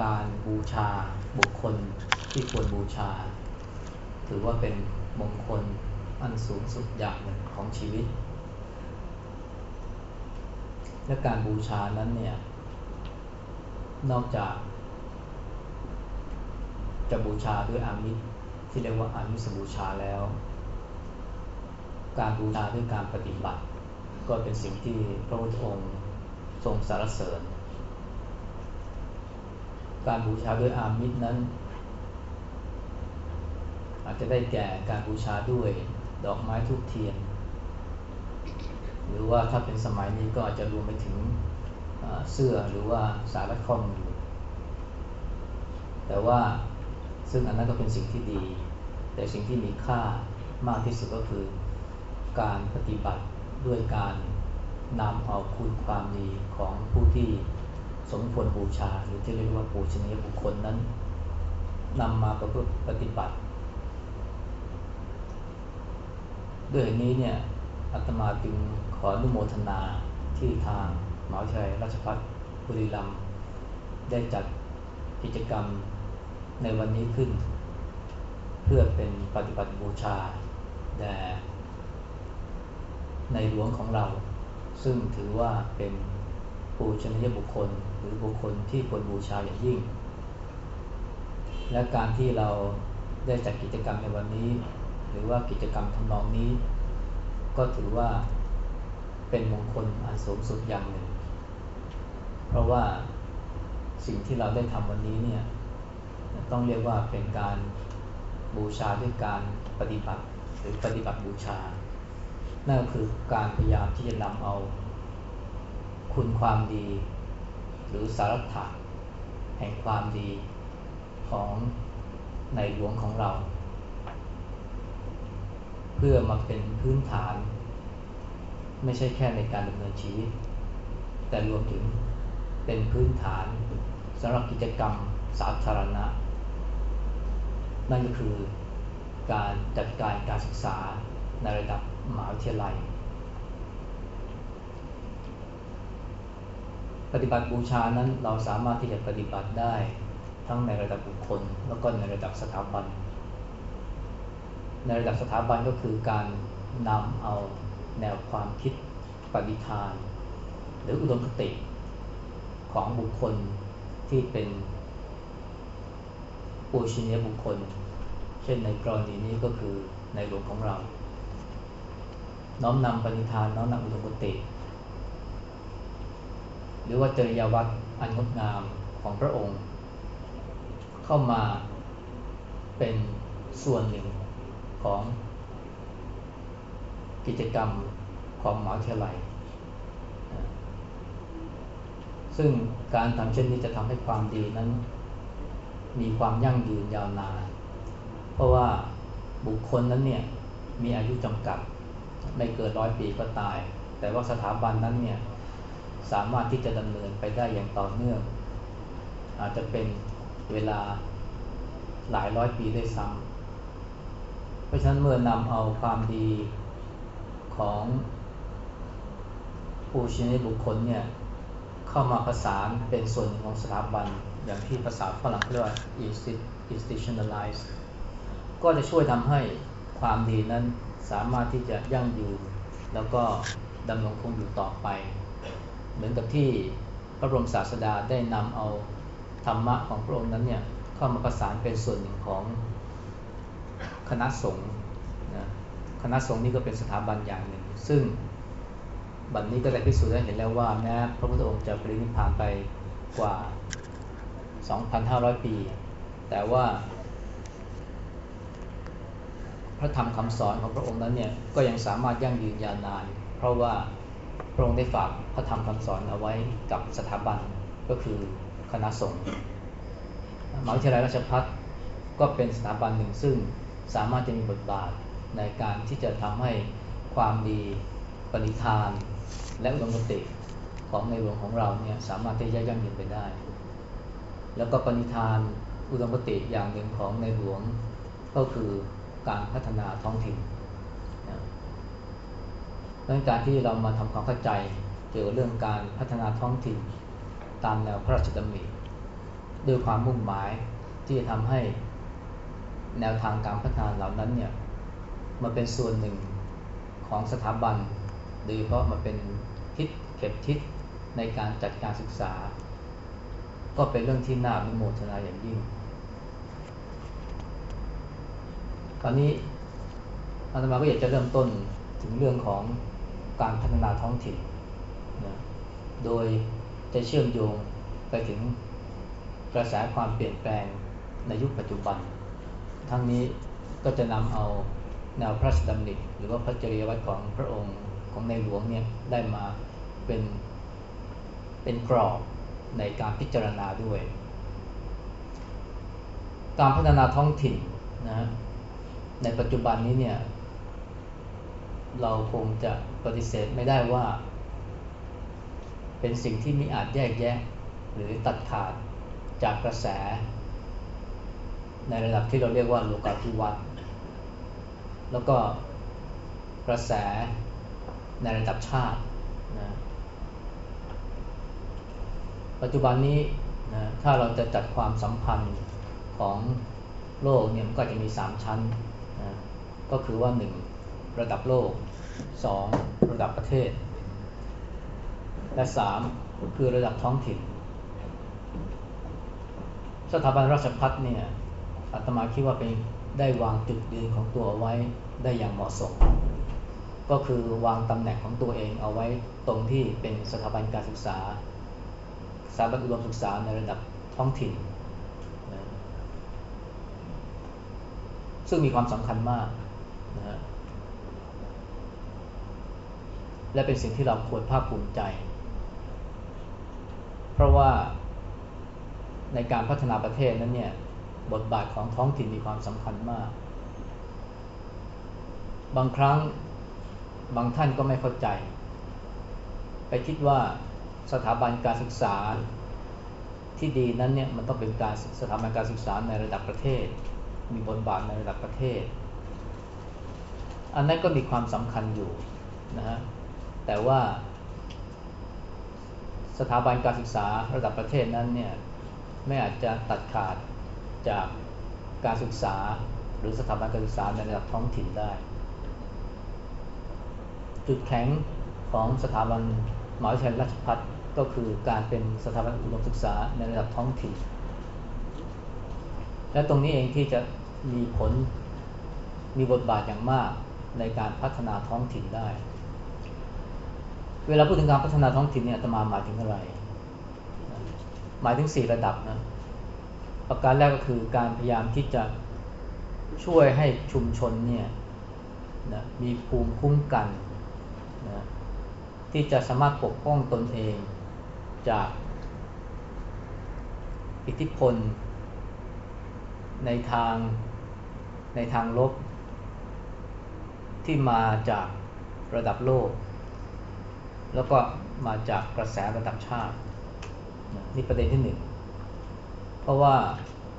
การบูชาบุคคลที่ควรบูชา ถือว่าเป็นมงคลอันสูงสุดอย่างหนึ่งของชีวิต และการบูชานั้นเนี่ยนอกจาก จะบูชาด้วยอามิตรที่เรียกว่าอามิสบูชาแล้ว การบูชาด้วยการปฏิบัติ ก็เป็นสิ่งที่พระพุทธองค์ทรงสรรเสริญ การบูชาด้วยอามิตรนั้น อาจจะได้แก่การบูชาด้วยดอกไม้ทุกเทียน หรือว่าถ้าเป็นสมัยนี้ก็อาจจะรวมไปถึงเสื้อหรือว่าสารัดข้อมือแต่ว่าซึ่งอันนั้นก็เป็นสิ่งที่ดี แต่สิ่งที่มีค่ามากที่สุดก็คือ การปฏิบัติด้วยการนำเอาคุณความดีของผู้ที่ สมควรบูชา หรือที่เรียกว่าปูชนียบุคคลนั้นนำมาประพฤติปฏิบัติ ด้วยนี้เนี่ยอาตมาจึงขออนุโมทนาที่ทางหมหาวิทยาลัยราชภัฏบุรีรัมย์ได้จัดกิจกรรมในวันนี้ขึ้น เพื่อเป็นปฏิบัติบูชาแด่ในหลวงของเรา ซึ่งถือว่าเป็น ปูชนียบุคคล หรือบุคคลที่ควรบูชาอย่างยิ่ง และการที่เราได้จัดกิจกรรมในวันนี้ หรือว่ากิจกรรมทำนองนี้ ก็ถือว่าเป็นมงคลอันสูงสุดอย่างหนึ่ง เพราะว่าสิ่งที่เราได้ทำวันนี้เนี่ยต้องเรียกว่าเป็นการบูชาด้วยการปฏิบัติหรือปฏิบัติบูชา นั่นก็คือการพยายามที่จะนำเอา คุณความดี หรือสาระแห่งความดีของในหลวงของเรา เพื่อมาเป็นพื้นฐาน ไม่ใช่แค่ในการดำเนินชีวิต แต่รวมถึงเป็นพื้นฐานสำหรับกิจกรรมสาธารณะ นั่นก็คือการจัดการการศึกษาในระดับมหาวิทยาลัย ปฏิบัติบูชานั้นเราสามารถที่จะปฏิบัติได้ทั้งในระดับบุคคล แล้วก็ในระดับสถาบัน ในระดับสถาบันก็คือการนำเอาแนวความคิดปฏิทาน หรืออุดมคติของบุคคลที่เป็นปูชินียบุคคล เช่นในกรณีนี้ก็คือในหลวงของเรา น้อมนำปณิธานน้อมนำอุดมคติ หรือว่าจริยวัตรอันงดงามของพระองค์ เข้ามาเป็นส่วนหนึ่งของกิจกรรมของมหาวิทยาลัย ซึ่งการทำเช่นนี้จะทำให้ความดีนั้น มีความยั่งยืนยาวนาน เพราะว่าบุคคลนั้นเนี่ยมีอายุจำกัดไม่เกินร้อยปีก็ตาย แต่ว่าสถาบันนั้นเนี่ย สามารถที่จะดำเนินไปได้อย่างต่อเนื่อง อาจจะเป็นเวลาหลายร้อยปีได้ซ้ำเพราะฉะนั้นเมื่อนำเอาความดีของผู้ชนิดบุคคลเนี่ยเข้ามาประสานเป็นส่วนของสถาบัน อย่างที่ภาษาฝรั่งเรียกว่า institutionalize ก็จะช่วยทำให้ความดีนั้นสามารถที่จะยั่งยืนแล้วก็ดำรงคงอยู่ต่อไป เหมือนกับที่พระบรมศาสดาได้นำเอาธรรมะของพระองค์นั้นเนี่ยเข้ามาประสานเป็นส่วนหนึ่งของคณะสงฆ์นะคณะสงฆ์นี่ก็เป็นสถาบันอย่างหนึ่ง ซึ่งบัดนนี้ก็ได้พิสูจน์ได้เห็นแล้วว่าแม้พระพุทธองค์จะปรินิพพานไปกว่า 2,500 ปี แต่ว่าพระธรรมคำสอนของพระองค์นั้นเนี่ยก็ยังสามารถยั่งยืนยาวนาน เพราะว่า พระองค์ได้ฝากพระธรรมคำสอนเอาไว้กับสถาบันก็คือคณะสงฆ์มหาวิทยาลัยราชภัฏก็เป็นสถาบันหนึ่งซึ่งสามารถจะมีบทบาทในการที่จะทำให้ความดีปณิธาน และอุดมคติของในหลวงของเราเนี่ยสามารถที่จะยั่งยืนไปได้ แล้วก็ปณิธานอุดมคติอย่างหนึ่งของในหลวงก็คือการพัฒนาท้องถิ่น ดังการที่เรามาทำความเข้าใจเกี่ยวกับเรื่องการพัฒนาท้องถิ่น ตามแนวพระราชดำริด้วยความมุ่งหมายที่จะทำให้แนวทางการพัฒนาเหล่านั้นเนี่ยมาเป็นส่วนหนึ่งของสถาบันโดยเฉพาะมาเป็นทิศเข็บทิศในการจัดการศึกษา ก็เป็นเรื่องที่น่าอนุโมทนาอย่างยิ่ง ตอนนี้อาตมาก็อยากจะเริ่มต้นถึงเรื่องของ การพัฒนาท้องถิ่นนะโดยจะเชื่อมโยงไปถึงกระแสความเปลี่ยนแปลงในยุคปัจจุบัน ทั้งนี้ก็จะนำเอาแนวพระราชดำริหรือว่าพระจริยวัตรของพระองค์ของในหลวงเนี่ยได้มาเป็นเป็นกรอบในการพิจารณาด้วย การพัฒนาท้องถิ่นนะในปัจจุบันนี้เนี่ย เราคงจะปฏิเสธไม่ได้ว่า เป็นสิ่งที่มิอาจแยกแยะ หรือตัดขาดจากกระแส ในระดับที่เราเรียกว่าโลกาภิวัตน์แล้วก็กระแสในระดับชาตินะปัจจุบันนี้นะถ้าเราจะจัดความสัมพันธ์ของโลกเนี่ยมันก็จะมี 3 ชั้นนะก็คือว่า 1. ระดับโลก 2. ระดับประเทศ และ 3. คือระดับท้องถิ่น สถาบันราชพัฒน์เนี่ยอาตมาคิดว่าเป็นได้วางจุดยืนของตัวเอาไว้ได้อย่างเหมาะสม ก็คือวางตำแหน่งของตัวเองเอาไว้ตรงที่เป็นสถาบันการศึกษาสถาบันอุดมศึกษาในระดับท้องถิ่น ซึ่งมีความสำคัญมากนะฮะ และเป็นสิ่งที่เราควรภาคภูมิใจ เพราะว่าในการพัฒนาประเทศนั้นเนี่ยบทบาทของท้องถิ่นมีความสำคัญมาก บางครั้งบางท่านก็ไม่เข้าใจ ไปคิดว่าสถาบันการศึกษาที่ดีนั้นเนี่ยมันต้องเป็นการสถาบันการศึกษาในระดับประเทศ มีบทบาทในระดับประเทศ อันนั้นก็มีความสำคัญอยู่นะฮะ แต่ว่า สถาบันการศึกษาระดับประเทศนั้นเนี่ยไม่อาจจะตัดขาดจากการศึกษาหรือสถาบันการศึกษาในระดับท้องถิ่นได้ จุดแข็งของสถาบันมหาวิทยาลัยราชภัฏก็คือการเป็นสถาบันอุดมศึกษาในระดับท้องถิ่น และตรงนี้เองที่จะมีผลมีบทบาทอย่างมากในการพัฒนาท้องถิ่นได้ เวลาพูดถึงการพัฒนาท้องถิ่นเนี่ยตมาหมายถึงอะไร หมายถึงสี่ระดับนะ ประการแรกก็คือการพยายามที่จะช่วยให้ชุมชนเนี่ยนะมีภูมิคุ้มกันนะที่จะสามารถปกป้องตนเองจากอิทธิพล ในทางในทางลบ ที่มาจากระดับโลก แล้วก็มาจากกระแสระดับชาตินี่ประเด็นที่หนึ่งเพราะว่า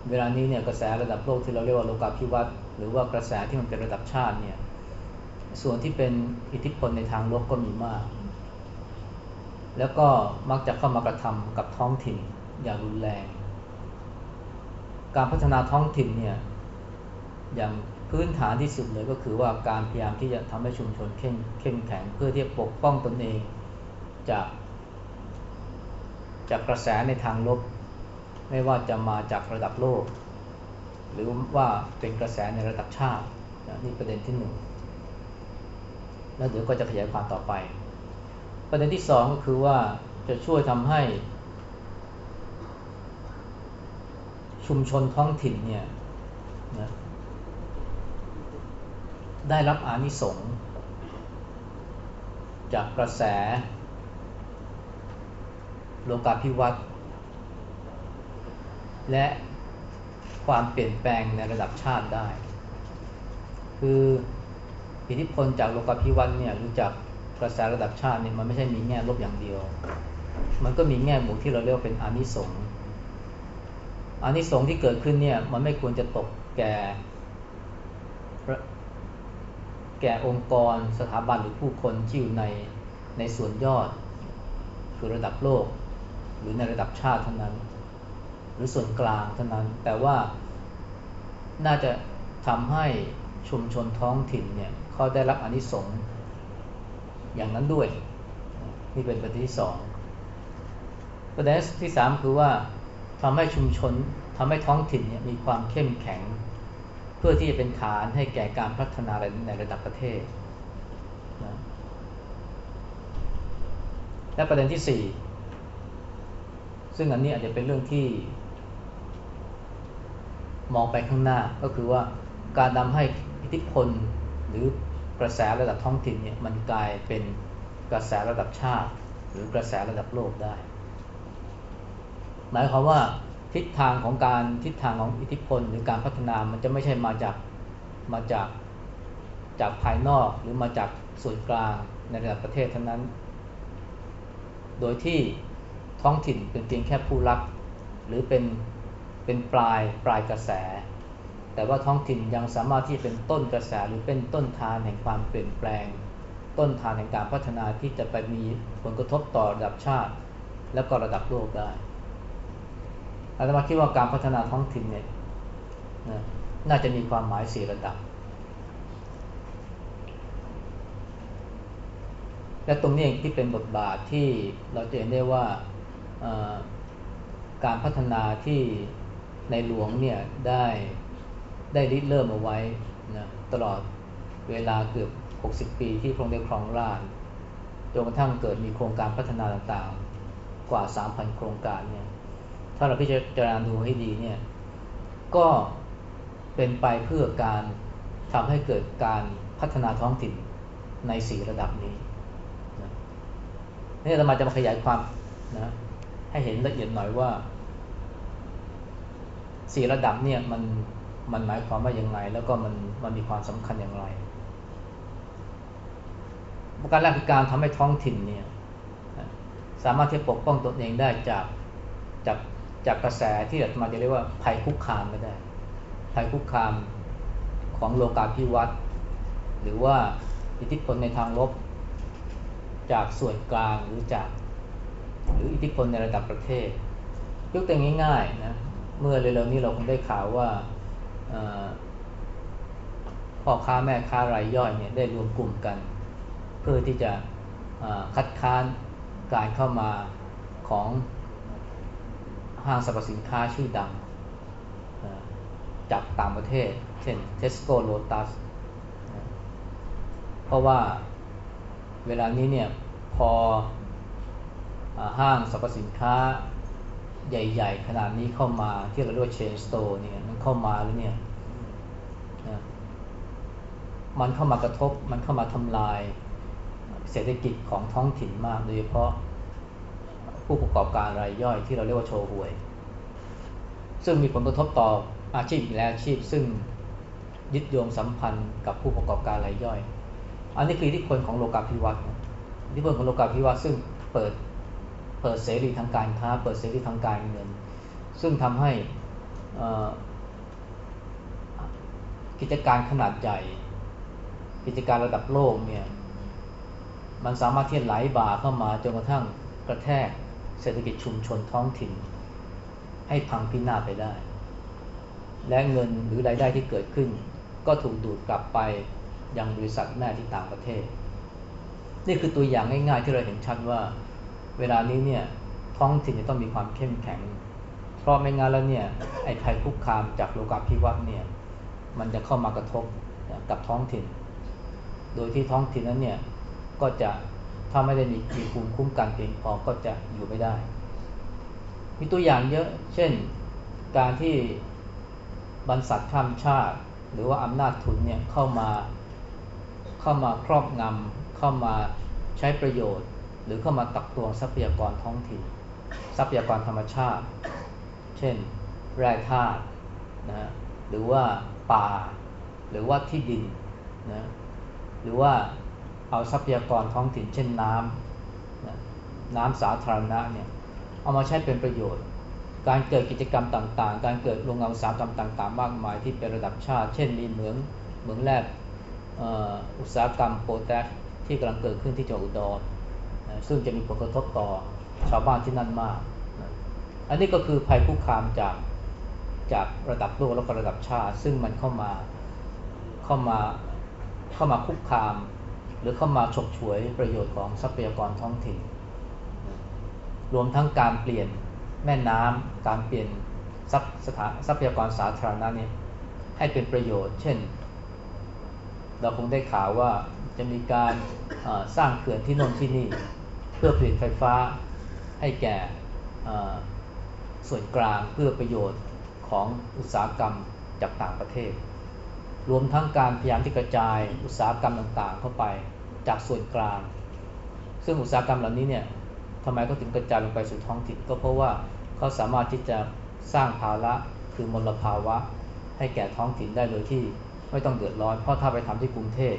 เวลานี้เนี่ยกระแสระดับโลกที่เราเรียกว่าโลกาภิวัตน์หรือว่ากระแสที่มันเป็นระดับชาติเนี่ยส่วนที่เป็นอิทธิพลในทางลบก็มีมาก แล้วก็มักจะเข้ามากระทำกับท้องถิ่นอย่างรุนแรง การพัฒนาท้องถิ่นเนี่ยอย่างพื้นฐานที่สุดเลยก็คือว่าการพยายามที่จะทำให้ชุมชนเข้มเข้มแข็งเพื่อที่จะปกป้องตนเอง จาก จากกระแสในทางลบ ไม่ว่าจะมาจากระดับโลก หรือว่าเป็นกระแสในระดับชาตินี่ประเด็นที่หนึ่งแล้วเดี๋ยวก็จะขยายความต่อไป ประเด็นที่สองก็คือว่าจะช่วยทำให้ ชุมชนท้องถิ่นเนี่ยนะได้รับอานิสงส์จากกระแส โลกาภิวัตน์และความเปลี่ยนแปลงในระดับชาติได้ คืออิทธิพลจากโลกาภิวัตน์เนี่ยรู้จักกระแสระดับชาติเนี่ยมันไม่ใช่มีแง่ลบอย่างเดียว มันก็มีแง่หมู่ที่เราเรียกเป็นอานิสงส์อานิสงส์ที่เกิดขึ้นเนี่ยมันไม่ควรจะตกแก่แก่องค์กรสถาบันหรือผู้คนที่อยู่ในในส่วนยอดคือระดับโลก หรือในระดับชาติเท่านั้น หรือส่วนกลางเท่านั้น แต่ว่าน่าจะทำให้ชุมชนท้องถิ่นเนี่ยเขาได้รับอนิสงส์อย่างนั้นด้วย นี่เป็นประเด็นที่สองประเด็นที่สามคือว่าทำให้ชุมชนทำให้ท้องถิ่นเนี่ยมีความเข้มแข็ง เพื่อที่จะเป็นฐานให้แก่การพัฒนาในระดับประเทศนะและประเด็นที่สี่ ซึ่งอันนี้อาจจะเป็นเรื่องที่ มองไปข้างหน้าก็คือว่าการนำให้อิทธิพลหรือกระแสระดับท้องถิ่นเนี่ยมันกลายเป็นกระแสระดับชาติ หรือกระแสระดับโลกได้ หมายความว่าทิศทางของการทิศทางของอิทธิพล หรือการพัฒนามันจะไม่ใช่มาจากมาจากจากภายนอกหรือมาจากส่วนกลางในระดับประเทศเท่านั้น โดยที่ ท้องถิ่นเป็นเพียงแค่ผู้รับ หรือเป็นเป็นปลายปลายกระแส แต่ว่าท้องถิ่นยังสามารถที่เป็นต้นกระแสหรือเป็นต้นทานแห่งความเปลี่ยนแปลง ต้นทานแห่งการพัฒนาที่จะไปมีผลกระทบต่อระดับชาติ และก็ระดับโลกได้อาตมาคิดว่าการพัฒนาท้องถิ่นเนี่ยน่าจะมีความหมายสี่ระดับ และตรงนี้เองที่เป็นบทบาทที่เราจะเห็นได้ว่า การพัฒนาที่ในหลวงเนี่ยได้ได้ริเริ่มเอาไว้นะตลอดเวลาเกือบ 60 ปีที่พระองค์ได้ครองราชจนกระทั่งเกิดมีโครงการพัฒนาต่างๆ กว่า 3,000 โครงการเนี่ยถ้าเราพิจารณาดูให้ดีเนี่ยก็เป็นไปเพื่อการทำให้เกิดการพัฒนาท้องถิ่นในสีระดับนี้นะนี่เรามาจะมาขยายความนะ ให้เห็นละเอียดหน่อยว่าสี่ระดับเนี่ยมันมันหมายความว่าอย่างไรแล้วก็มันมันมีความสำคัญอย่างไรประการแรกคือการทำให้ท้องถิ่นเนี่ยสามารถที่ปกป้องตนเองได้จากจากจากกระแสที่อาจมาจะเรียกว่าภัยคุกคามก็ได้ ภัยคุกคามของโลกาภิวัตน์หรือว่าอิทธิพลในทางลบ จากส่วนกลางหรือจาก หรืออิทธิพลในระดับประเทศ ยกตัวง่ายๆนะเมื่อเร็วๆนี้เราคงได้ข่าวว่าพ่อค้าแม่ค้ารายย่อยเนี่ยได้รวมกลุ่มกัน เพื่อที่จะคัดค้านการเข้ามาของห้างสรรพสินค้าชื่อดังจากต่างประเทศ เช่น Tesco Lotus เพราะว่าเวลานี้เนี่ยพอ ห้างสรรพสินค้าใหญ่ ๆ ขนาดนี้เข้ามาที่เราเรียกว่าเชนสโตร์เนี่ยมันเข้ามาแล้วเนี่ยมันเข้ามากระทบมันเข้ามาทำลายเศรษฐกิจของท้องถิ่นมากโดยเฉพาะผู้ประกอบการรายย่อยที่เราเรียกว่าโชว์หวย ซึ่งมีผลกระทบต่ออาชีพและอาชีพ ซึ่งยึดโยงสัมพันธ์กับผู้ประกอบการรายย่อย อันนี้คือที่คนของโลกาภิวัตน์ที่พลของโลกาภิวัตน์ซึ่งเปิด เปิดเสรีทางการค้า เปิดเสรีทางการเงิน ซึ่งทำให้กิจการขนาดใหญ่ กิจการระดับโลกเนี่ยมันสามารถที่จะไหลบ่าเข้ามาจนกระทั่งกระแทกเศรษฐกิจชุมชนท้องถิ่น ให้พังพินาศไปได้ และเงินหรือรายได้ที่เกิดขึ้น ก็ถูกดูดกลับไปยังบริษัทแม่ที่ต่างประเทศ นี่คือตัวอย่างง่ายๆที่เราเห็นชัดว่า เวลานี้เนี่ยท้องถิ่นจะต้องมีความเข้มแข็ง เพราะไม่งั้นแล้วเนี่ยไอ้ภัยคุกคามจากโลกาภิวัตน์เนี่ยมันจะเข้ามากระทบกับท้องถิ่น โดยที่ท้องถิ่นนั้นเนี่ยก็จะถ้าไม่ได้มีมีภูมิคุ้มกันเพียงพอก็จะอยู่ไม่ได้ มีตัวอย่างเยอะ เช่น การที่บรรษัทข้ามชาติ หรือว่าอำนาจทุนเนี่ยเข้ามาเข้ามาครอบงำเข้ามาใช้ประโยชน์ หรือเข้ามาตักตวงทรัพยากรท้องถิ่น ทรัพยากรธรรมชาติ เช่น แร่ธาตุนะหรือว่าป่า หรือว่าที่ดินนะหรือว่าเอาทรัพยากรท้องถิ่น เช่นน้ำน้ำสาธารณะเนี่ยเอามาใช้เป็นประโยชน์ การเกิดกิจกรรมต่างๆ การเกิดโรงงานอุตสาหกรรมต่างๆ มากมายที่เป็นระดับชาติ เช่นมีเหมืองเหมืองแร่อุตสาหกรรมโปแทสที่กำลังเกิดขึ้นที่จังหวัดอุดร ซึ่งจะมีผลกระทบต่อชาวบ้านที่นั่นมาก อันนี้ก็คือภัยคุกคามจากจากระดับโลกแล้วก็ระดับชาติ ซึ่งมันเข้ามาเข้ามาเข้ามาคุกคาม หรือเข้ามาฉกฉวยประโยชน์ของทรัพยากรท้องถิ่น รวมทั้งการเปลี่ยนแม่น้ำการเปลี่ยนทรัพสถานทรัพยากรสาธารณะเนี่ยให้เป็นประโยชน์ เช่น เราคงได้ข่าวว่าจะมีการสร้างเขื่อนที่นนที่นี่ พื่อผลิตไฟฟ้าให้แก่ส่วนกลางเพื่อประโยชน์ของอุตสาหกรรมจากต่างประเทศ รวมทั้งการพยายามที่กระจายอุตสาหกรรมต่างๆ เข้าไปจากส่วนกลาง ซึ่งอุตสาหกรรมเหล่านี้เนี่ยทำไมก็ถึงกระจายลงไปสู่ท้องถิ่นก็เพราะว่าเขาสามารถที่จะสร้างภาระคือมลภาวะ ให้แก่ท้องถิ่นได้โดยที่ไม่ต้องเดือดร้อน เพราะถ้าไปทำที่กรุงเทพ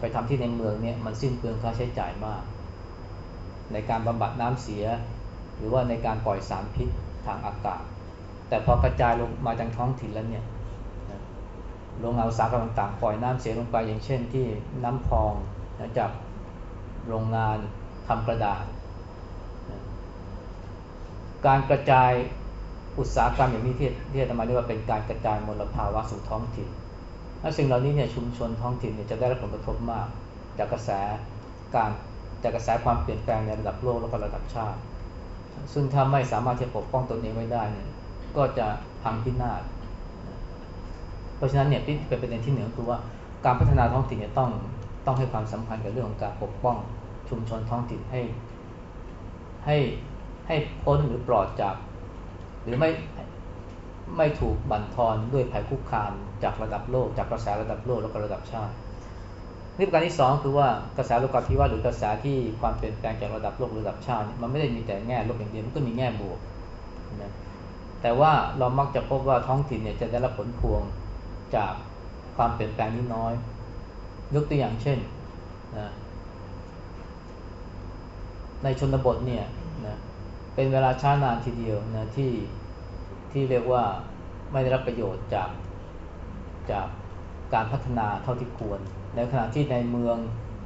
ไปทำที่ในเมืองเนี่ยมันสิ้นเปลืองค่าใช้จ่ายมาก ในการบำบัดน้ำเสีย หรือว่าในการปล่อยสารพิษทางอากาศ แต่พอกระจายลงมาจากท้องถิ่นแล้วเนี่ยโรงงานอุตสาหกรรมต่างๆปล่อยน้ำเสียลงไปอย่างเช่นที่น้ำพองจากโรงงานทำกระดาษ การกระจายอุตสาหกรรมอย่างนี้ที่ที่จะมาเรียกว่าเป็นการกระจายมลภาวะสู่ท้องถิ่นและสิ่งเหล่านี้เนี่ยชุมชนท้องถิ่นเนี่ยจะได้รับผลกระทบมาก จากกระแสการ จากกระแสความเปลี่ยนแปลงในระดับโลกและก็ระดับชาติ ซึ่งถ้าไม่สามารถที่จะปกป้องตนเองไว้ได้เนี่ยก็จะพังพินาศเพราะฉะนั้นเนี่ยที่เป็นประเด็นที่หนึ่งคือว่าการพัฒนาท้องถิ่นเนี่ยต้องต้องให้ความสำคัญกับเรื่องของการปกป้องชุมชนท้องถิ่นให้ให้ให้พ้นหรือปลอดจาก หรือไม่ไม่ถูกบั่นทอนด้วยภัยคุกคามจากระดับโลก จากกระแสระดับโลกแล้วก็ระดับชาติ นี่ประการที่สองคือว่ากระแสโลกาภิวัตน์หรือกระแสที่ความเปลี่ยนแปลงจากระดับโลกระดับชาติมันไม่ได้มีแต่แง่ลบอย่างเดียวมันก็มีแง่บวกนะแต่ว่าเรามักจะพบว่าท้องถิ่นเนี่ยจะได้รับผลพวงจากความเปลี่ยนแปลงนี้น้อยยกตัวอย่างเช่นนะในชนบทเนี่ยนะเป็นเวลาช้านานทีเดียวนะที่ที่เรียกว่าไม่ได้รับประโยชน์จากจาก การพัฒนาเท่าที่ควร ในขณะที่ในเมือง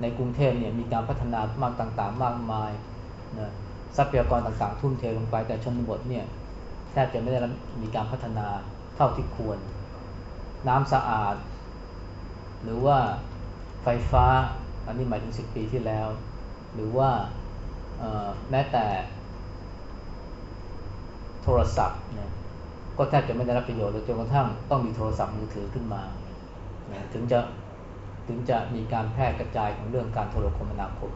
ในกรุงเทพเนี่ยมีการพัฒนามากต่างๆ มากมายนะทรัพยากรต่างๆ ทุ่มเทลงไปแต่ชนบทเนี่ยแทบจะไม่ได้มีการพัฒนาเท่าที่ควร น้ำสะอาด หรือว่าไฟฟ้าอันนี้หมายถึงสิบปีที่แล้ว หรือว่าแม้แต่โทรศัพท์เนี่ยก็แทบจะไม่ได้รับประโยชน์เลยจนกระทั่งต้องมีโทรศัพท์มือถือขึ้นมา ถึงจะถึงจะมีการแพร่กระจายของเรื่องการโทรคมนาคม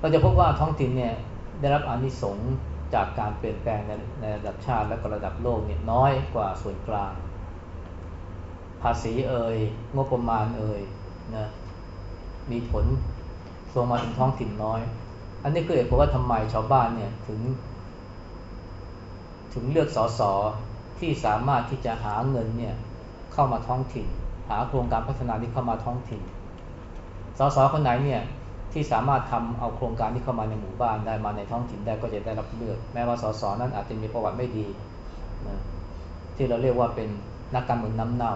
เราจะพบว่าท้องถิ่นเนี่ยได้รับอานิสงส์จากการเปลี่ยนแปลงในในระดับชาติและก็ระดับโลกเนี่ยน้อยกว่าส่วนกลาง ภาษีเอ่ยงบประมาณเอ่ยนะมีผลส่งมาถึงท้องถิ่นน้อย อันนี้คือเหตุผลว่าทำไมชาวบ้านเนี่ยถึง ถึงเลือกสอสอที่สามารถที่จะหาเงินเนี่ย เข้ามาท้องถิ่น หาโครงการพัฒนาที่เข้ามาท้องถิ่นสสคนไหนเนี่ยที่สามารถทำเอาโครงการที่เข้ามาในหมู่บ้านได้มาในท้องถิ่นได้ก็จะได้รับเลือกแม้ว่าสสนั้นอาจจะมีประวัติไม่ดีนะที่เราเรียกว่าเป็นนักการเมืองน้ำเน่า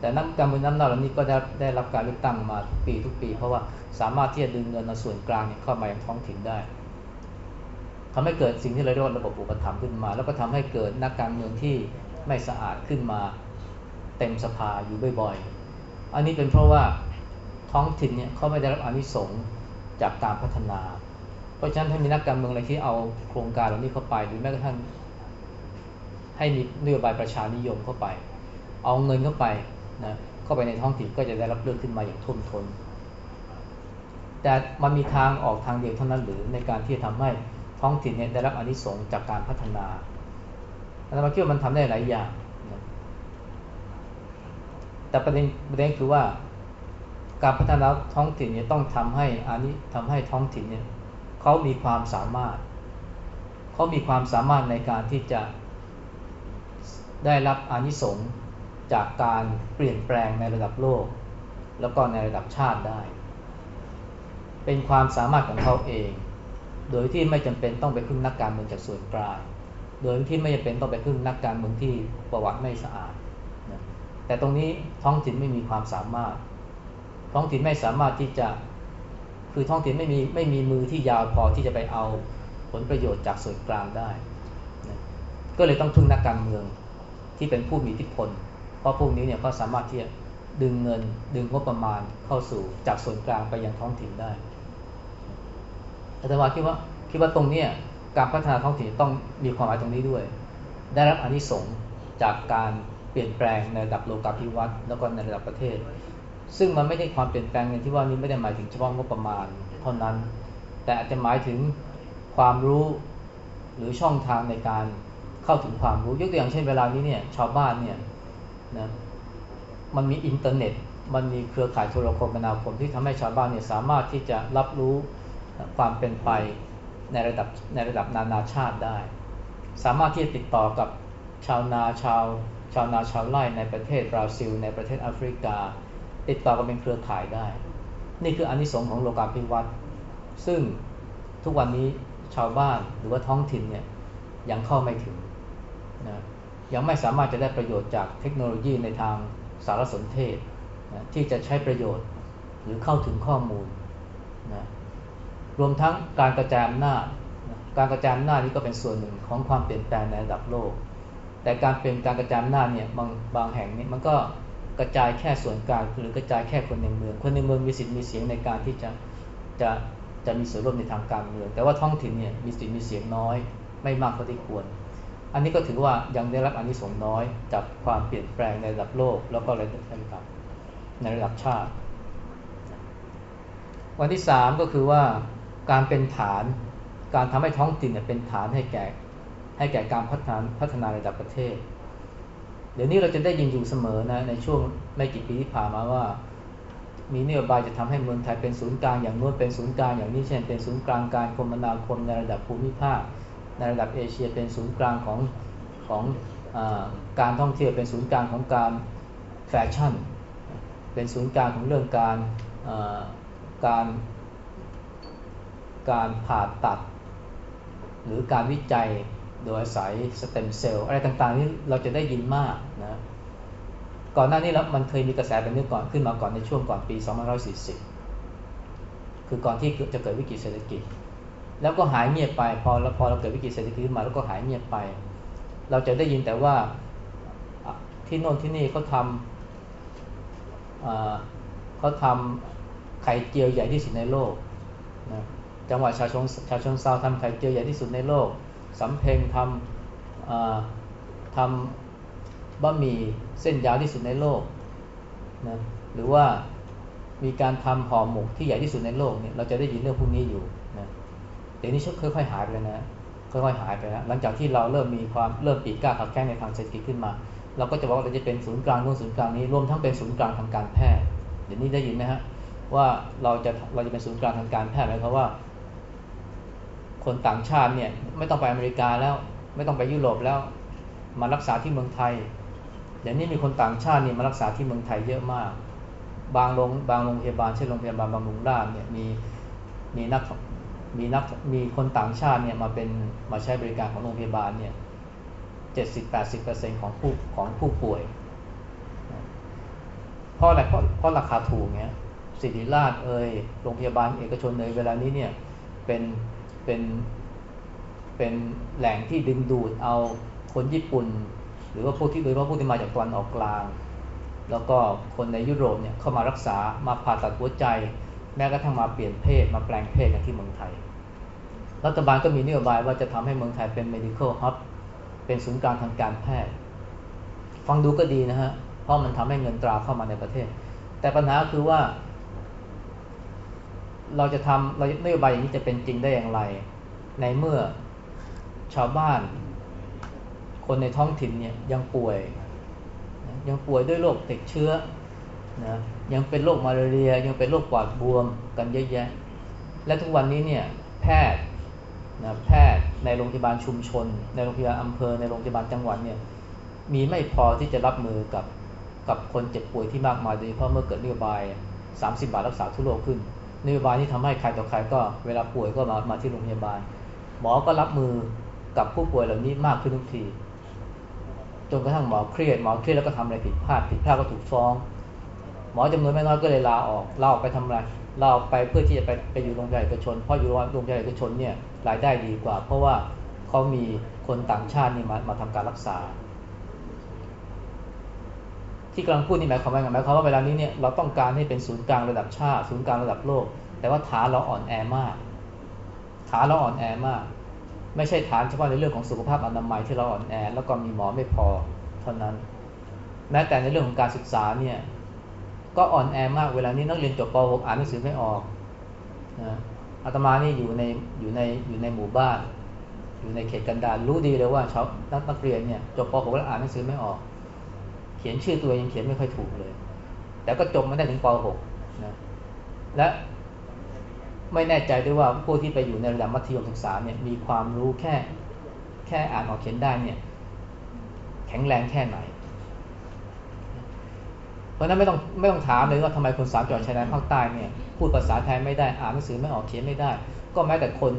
แต่นักการเมืองน้ำเน่าเหล่านี้ก็ได้ได้รับการเลือกตั้งมาทุกปีทุกปี เพราะว่าสามารถที่จะดึงเงินมาส่วนกลางเข้ามาอย่างท้องถิ่นได้ทำให้เกิดสิ่งที่เราเรียกว่าระบบอุปถัมภ์ขึ้นมา แล้วก็ทำให้เกิดนักการเมืองที่ไม่สะอาดขึ้นมา เต็มสภาอยู่บ่อยๆ อันนี้เป็นเพราะว่าท้องถิ่นเนี่ยเขาไม่ได้รับอนิสงส์จากการพัฒนา เพราะฉะนั้นถ้ามีนักการเมืองอะไรที่เอาโครงการเหล่านี้เข้าไปหรือแม้กระทั่งให้มีนโยบายประชานิยมเข้าไป เอาเงินเข้าไปนะเข้าไปในท้องถิ่นก็จะได้รับเลือกขึ้นมาอย่างทุ่มทนแต่มันมีทางออกทางเดียวเท่านั้นหรือในการที่จะทำให้ท้องถิ่นเนี่ยได้รับอนิสงส์จากการพัฒนาอาจารย์คิดว่ามันทำได้หลายอย่าง แต่ประเด็นประเด็นคือว่า การพัฒนาท้องถิ่นเนี่ยต้องทำให้อันนี้ทำให้ท้องถิ่นเนี่ยเขามีความสามารถเขามีความสามารถในการที่จะได้รับอานิสงส์จากการเปลี่ยนแปลงในระดับโลก แล้วก็ในระดับชาติได้ เป็นความสามารถของเขาเอง โดยที่ไม่จำเป็นต้องไปพึ่งนักการเมืองจากส่วนกลางโดยที่ไม่จำเป็นต้องไปพึ่งนักการเมืองที่ประวัติไม่สะอาด แต่ตรงนี้ท้องถิ่นไม่มีความสามารถ ท้องถิ่นไม่สามารถที่จะคือท้องถิ่นไม่มีไม่มีมือที่ยาวพอที่จะไปเอาผลประโยชน์จากส่วนกลางได้ก็เลยต้องพึ่งนักการเมืองที่เป็นผู้มีอิทธิพล เพราะพวกนี้เนี่ยก็สามารถที่จะดึงเงิน ดึงงบประมาณเข้าสู่จากส่วนกลางไปยังท้องถิ่นได้อาจารย์ว่าคิดว่าคิดว่าตรงนี้การพัฒนาท้องถิ่นต้องมีความหมายตรงนี้ด้วย ได้รับอนิสงส์จากการ ปลี่ยนแปลงในระดับโลกาภิวัตน์แล้วก็ในระดับประเทศ ซึ่งมันไม่ได้ความเปลี่ยนแปลงในที่ว่านี้ไม่ได้หมายถึงเฉพาะงบประมาณเท่านั้น แต่อาจจะหมายถึงความรู้หรือช่องทางในการเข้าถึงความรู้ยกตัวอย่างเช่นเวลานี้เนี่ยชาวบ้านเนี่ยนะมันมีอินเทอร์เน็ต มันมีเครือข่ายโทรคมนาคมที่ทำให้ชาวบ้านเนี่ยสามารถที่จะรับรู้ความเป็นไปในระดับในระดับนานาชาติได้ สามารถที่จะติดต่อกับชาวนาชาว ชาวนาชาวไร่ในประเทศบราซิล ในประเทศแอฟริกา ติดต่อกันเป็นเครือข่ายได้ นี่คืออนิสงค์ของโลกาภิวัตน์ซึ่งทุกวันนี้ชาวบ้านหรือว่าท้องถิ่นเนี่ยยังเข้าไม่ถึงนะยังไม่สามารถจะได้ประโยชน์จากเทคโนโลยีในทางสารสนเทศนะที่จะใช้ประโยชน์หรือเข้าถึงข้อมูลนะรวมทั้งการกระจายอำนาจ การกระจายอำนาจนี้ก็เป็นส่วนหนึ่งของความเปลี่ยนแปลงในระดับโลก แต่การเป็นการกระจายอำนาจเนี่ยบางบางแห่งนี่มันก็กระจายแค่ส่วนกลางหรือกระจายแค่คนในเมือง คนในเมืองมีสิทธิ์มีเสียงในการที่จะจะจะมีส่วนร่วมในทางการเมือง แต่ว่าท้องถิ่นเนี่ยมีสิทธิ์มีเสียงน้อย ไม่มากเท่าที่ควร อันนี้ก็ถือว่ายังได้รับอันนี้สงน้อย จากความเปลี่ยนแปลงในระดับโลก แล้วก็ระดับในระดับชาติ วันที่สามก็คือว่าการเป็นฐาน การทำให้ท้องถิ่นเนี่ยเป็นฐานให้แก่ ให้แก่การพัฒนาพัฒนาระดับประเทศ เดี๋ยวนี้เราจะได้ยินอยู่เสมอนะในช่วงไม่กี่ปีที่ผ่านมาว่า มีนโยบายจะทำให้เมืองไทยเป็นศูนย์กลางอย่างนู้นเป็นศูนย์กลางอย่างนี้เช่นเป็นศูนย์กลางการคมนาคมในระดับภูมิภาคในระดับเอเชียเป็นศูนย์กลางของของอการท่องเที่ยวเป็นศูนย์กลางของการแฟชั่น เป็นศูนย์กลางของเรื่องการการการผ่าตัด หรือการวิจัย โดยอาศัยสเต็มเซลล์อะไรต่างๆนี้เราจะได้ยินมากนะก่อนหน้านี้แล้วมันเคยมีกระแสแบบนี้ก่อนขึ้นมาก่อนในช่วงก่อนปี 2540 คือก่อนที่จะเกิดวิกฤตเศรษฐกิจ แล้วก็หายเงียบไปพอเราพอเราเกิดวิกฤตเศรษฐกิจมาแล้วก็หายเงียบไป เราจะได้ยินแต่ว่าที่โน่นที่นี่เขาทำเขาทำไข่เจียวใหญ่ที่สุดในโลกนะจังหวัดชาชงชาชงเซาทำไข่เจียวใหญ่ที่สุดในโลก สำเพ็งทำทำบะหมี่เส้นยาวที่สุดในโลกนะหรือว่ามีการทำห่อหมกที่ใหญ่ที่สุดในโลกเนี่ยเราจะได้ยินเรื่องพวกนี้อยู่นะเดี๋ยวนี้ค่อยๆหายไปนะค่อยๆหายไปแล้วหลังจากที่เราเริ่มมีความเริ่มปีกกล้าขับแข้งในทางเศรษฐกิจขึ้นมา เราก็จะบอกว่าเราจะเป็นศูนย์กลางนู่นศูนย์กลางนี้รวมทั้งเป็นศูนย์กลางทางการแพทย์เดี๋ยวนี้ได้ยินไหมฮะว่าเราจะเราจะเป็นศูนย์กลางทางการแพทย์หมายความว่า คนต่างชาติเนี่ยไม่ต้องไปอเมริกาแล้ว ไม่ต้องไปยุโรปแล้ว มารักษาที่เมืองไทยอย่างนี้มีคนต่างชาตินี่มารักษาที่เมืองไทยเยอะมาก บางโรงบางโรงพยาบาลเช่นโรงพยาบาลบำรุงราษเนี่ยมีมีนักมีนักมีคนต่างชาติเนี่ยมาเป็นมาใช้บริการของโรงพยาบาลเนี่ยเจ็ดสิบแปดสิบเปอร์เซ็นของผู้ของผู้ป่วยเพราะอะไรเพราะเพราะราคาถูกเนี่ยสิริราชเอ่ยโรงพยาบาลเอกชนเอ่ยเวลานี้เนี่ยเป็น เป็นเป็นแหล่งที่ดึงดูดเอาคนญี่ปุ่น หรือว่าพวกที่โดยเฉพาะพวกที่มาจากตะวันออกกลาง แล้วก็คนในยุโรปเนี่ยเข้ามารักษามาผ่าตัดหัวใจ แม้กระทั่งมาเปลี่ยนเพศมาแปลงเพศกันที่เมืองไทย รัฐบาลก็มีนโยบายว่าจะทำให้เมืองไทยเป็น medical hub เป็นศูนย์กลางทางการแพทย์ ฟังดูก็ดีนะฮะ เพราะมันทำให้เงินตราเข้ามาในประเทศ แต่ปัญหาคือว่า เราจะทำเรานโยบายอย่างนี้จะเป็นจริงได้อย่างไร ในเมื่อชาวบ้าน คนในท้องถิ่นเนี่ยยังป่วย ยังป่วยด้วยโรคติดเชื้อนะยังเป็นโรคมาลาเรีย ยังเป็นโรคปอดบวมกันเยอะแยะ และทุกวันนี้เนี่ยแพทย์นะแพทย์ในโรงพยาบาลชุมชน ในโรงพยาบาลอำเภอในโรงพยาบาลจังหวัดเนี่ยมีไม่พอที่จะรับมือกับกับคนเจ็บป่วยที่มากมายโดยเฉพาะเมื่อเกิดนโยบาย 30 บาทรักษาทุกโรคขึ้น นโยบายนี้ทำให้ใครต่อใครก็เวลาป่วยก็มามาที่โรงพยาบาล หมอก็รับมือกับผู้ป่วยเหล่านี้มากขึ้นทุกทีจนกระทั่งหมอเครียดหมอเครียดแล้วก็ทำอะไรผิดพลาดผิดพลาดก็ถูกฟ้อง หมอจำนวนไม่น้อยก็เลยลาออกลาออกไปทำอะไรลาออกไปเพื่อที่จะไปไปอยู่โรงพยาบาลเอกชนเพราะอยู่โรงพยาบาลเอกชนเนี่ยรายได้ดีกว่า เพราะว่าเขามีคนต่างชาตินี่มามาทำการรักษา ที่กำลังพูดนี่หมายความว่าไงหมายความว่าเวลานี้เนี่ยเราต้องการให้เป็นศูนย์กลางระดับชาติศูนย์กลางระดับโลก แต่ว่าฐานเราอ่อนแอมาก ฐานเราอ่อนแอมาก ไม่ใช่ฐานเฉพาะในเรื่องของสุขภาพอนามัยที่เราอ่อนแอ แล้วก็มีหมอไม่พอเท่านั้น แม้แต่ในเรื่องของการศึกษาเนี่ยก็อ่อนแอมากเวลานี้นักเรียนจบป .6 อ่านหนังสือไม่ออกนะอาตมานี่อยู่ในอยู่ในอยู่ในหมู่บ้าน อยู่ในเขตกันดารรู้ดีเลยว่าชาวนักนักเรียนเนี่ยจบป .6 แล้วอ่านหนังสือไม่ออก ขียนชื่อตัวยังเขียนไม่ค่อยถูกเลย แต่ก็จบมาได้ถึงป .6 นะและไม่แน่ใจด้วยว่าผู้ที่ไปอยู่ในระดับมัธยมศึกษาเนี่ยมีความรู้แค่แค่อ่านออกเขียนได้เนี่ยแข็งแรงแค่ไหน เพราะนั้นไม่ต้องไม่ต้องถามเลยว่าทำไมคนสามจังหวัดชายแดนภาคใต้เนี่ยพูดภาษาไทยไม่ได้อ่านหนังสือไม่ออกเขียนไม่ได้ ก็แม้แต่คน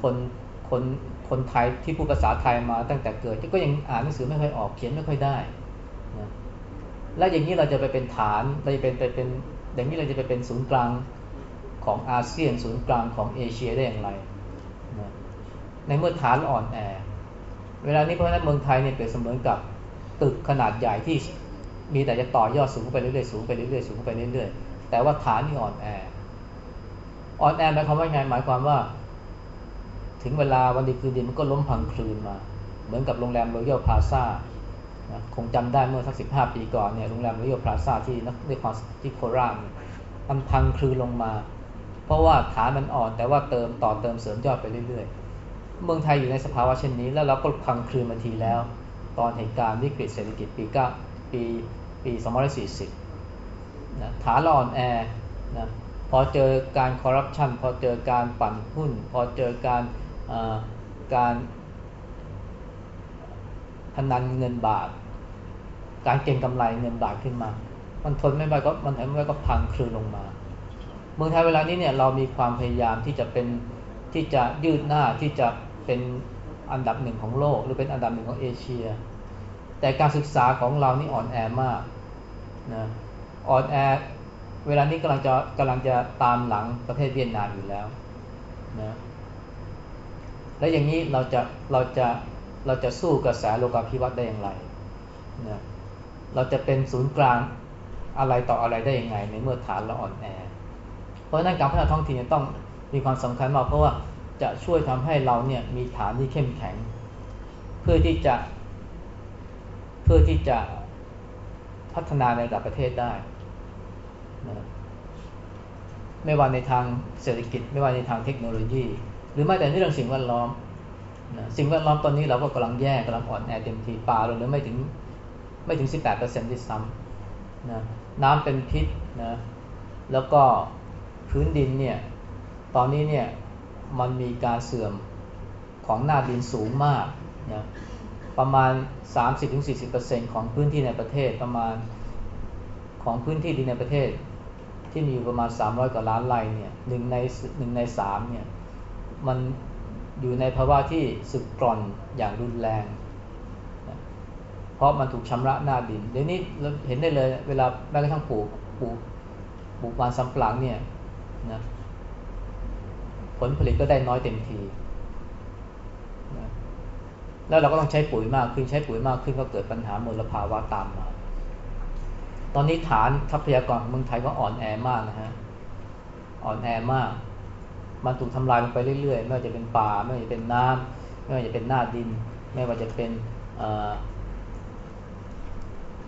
คนคนคนไทยที่พูดภาษาไทยมาตั้งแต่เกิดก็ยังอ่านหนังสือไม่ค่อยออกเขียนไม่ค่อยได้ นะและอย่างนี้เราจะไปเป็นฐานเราจะเป็นไปเป็นอย่างนี้เราจะไปเป็นศูนย์กลางของอาเซียนศูนย์กลางของเอเชียได้อย่างไรนะในเมื่อฐานอ่อนแอ เวลานี้เพราะฉะนั้นเมืองไทยเนี่ยเปรียบเสมือนกับตึกขนาดใหญ่ที่มีแต่จะต่อยอดสูงไปเรื่อยๆสูงไปเรื่อยๆสูงไปเรื่อยๆแต่ว่าฐานนี่อ่อนแออ่อนแอหมายความว่าไงหมายความว่า ถึงเวลาวันดีคืนดีมันก็ล้มพังคลืนมา เหมือนกับโรงแรมโรยัลพาซา คงจำได้เมื่อสักสิบห้าปีก่อนเนี่ยโรงแรมโรยัลพาซาที่นักในความที่โคราชมันพังคลืนลงมา เพราะว่าฐานมันอ่อน แต่ว่าเติมต่อเติมเสริมยอดไปเรื่อยๆ เมืองไทยอยู่ในสภาวะเช่นนี้ แล้วเราก็พังคลืนมาทีแล้ว ตอนเหตุการณ์วิกฤตเศรษฐกิจปีเก้าปีปี2540นะฐานอ่อนแอนะพอเจอการคอร์รัปชันพอเจอการปั่นหุ้น พอเจอการการพนันเงินบาท การเก็งกำไรเงินบาทขึ้นมา มันทนไม่ไหวก็มันทนไม่ไหวก็พังคลืนลงมาเมืองไทยเวลานี้เนี่ยเรามีความพยายามที่จะเป็นที่จะยืดหน้าที่จะเป็นอันดับหนึ่งของโลก หรือเป็นอันดับหนึ่งของเอเชีย แต่การศึกษาของเรานี่อ่อนแอมากนะอ่อนแอเวลานี้กำลังจะกำลังจะตามหลังประเทศเวียดนามอยู่แล้วนะและอย่างนี้เราจะเราจะเราจะสู้กระแสโลกาภิวัตน์ได้อย่างไรนะ เราจะเป็นศูนย์กลางอะไรต่ออะไรได้ยังไง ในเมื่อฐานเราอ่อนแอ เพราะฉะนั้นการพัฒนาท้องถิ่นต้องมีความสำคัญมากเพราะว่าจะช่วยทำให้เราเนี่ยมีฐานที่เข้มแข็ง เพื่อที่จะเพื่อที่จะพัฒนาในระดับประเทศได้นะไม่ว่าในทางเศรษฐกิจ ไม่ว่าในทางเทคโนโลยี หรือแม้แต่ในเรื่องสิ่งแวดล้อมนะสิ่งแวดล้อมตอนนี้เราก็กำลังแย่กำลังอ่อนแอเต็มทีป่าเราเหลือไม่ถึง ไม่ถึง 18%ที่ซ้ำนะน้ำเป็นพิษนะแล้วก็พื้นดินเนี่ยตอนนี้เนี่ยมันมีการเสื่อมของหน้าดินสูงมากนะประมาณ 30-40%ของพื้นที่ในประเทศประมาณของพื้นที่ดินในประเทศ ที่มีอยู่ประมาณ 300 กว่าล้านไร่เนี่ยหนึ่งในหนึ่งในสามเนี่ยมันอยู่ในภาวะที่สึกกร่อนอย่างรุนแรง เพราะมันถูกชำระหน้าดิน เดี๋ยวนี้เราเห็นได้เลย เวลาแม้กระทั่งปลูกปลูกปลูกมันสำปลังเนี่ยนะผลผลิตก็ได้น้อยเต็มทีแล้วเราก็ต้องใช้ปุ๋ยมากขึ้นใช้ปุ๋ยมากขึ้นก็เกิดปัญหามลภาวะตามมา ตอนนี้ฐานทรัพยากรของเมืองไทยก็อ่อนแอมากนะฮะอ่อนแอมาก มันถูกทำลายลงไปเรื่อยๆ ไม่ว่าจะเป็นป่า ไม่ว่าจะเป็นน้ำไม่ว่าจะเป็นหน้าดิน ไม่ว่าจะเป็น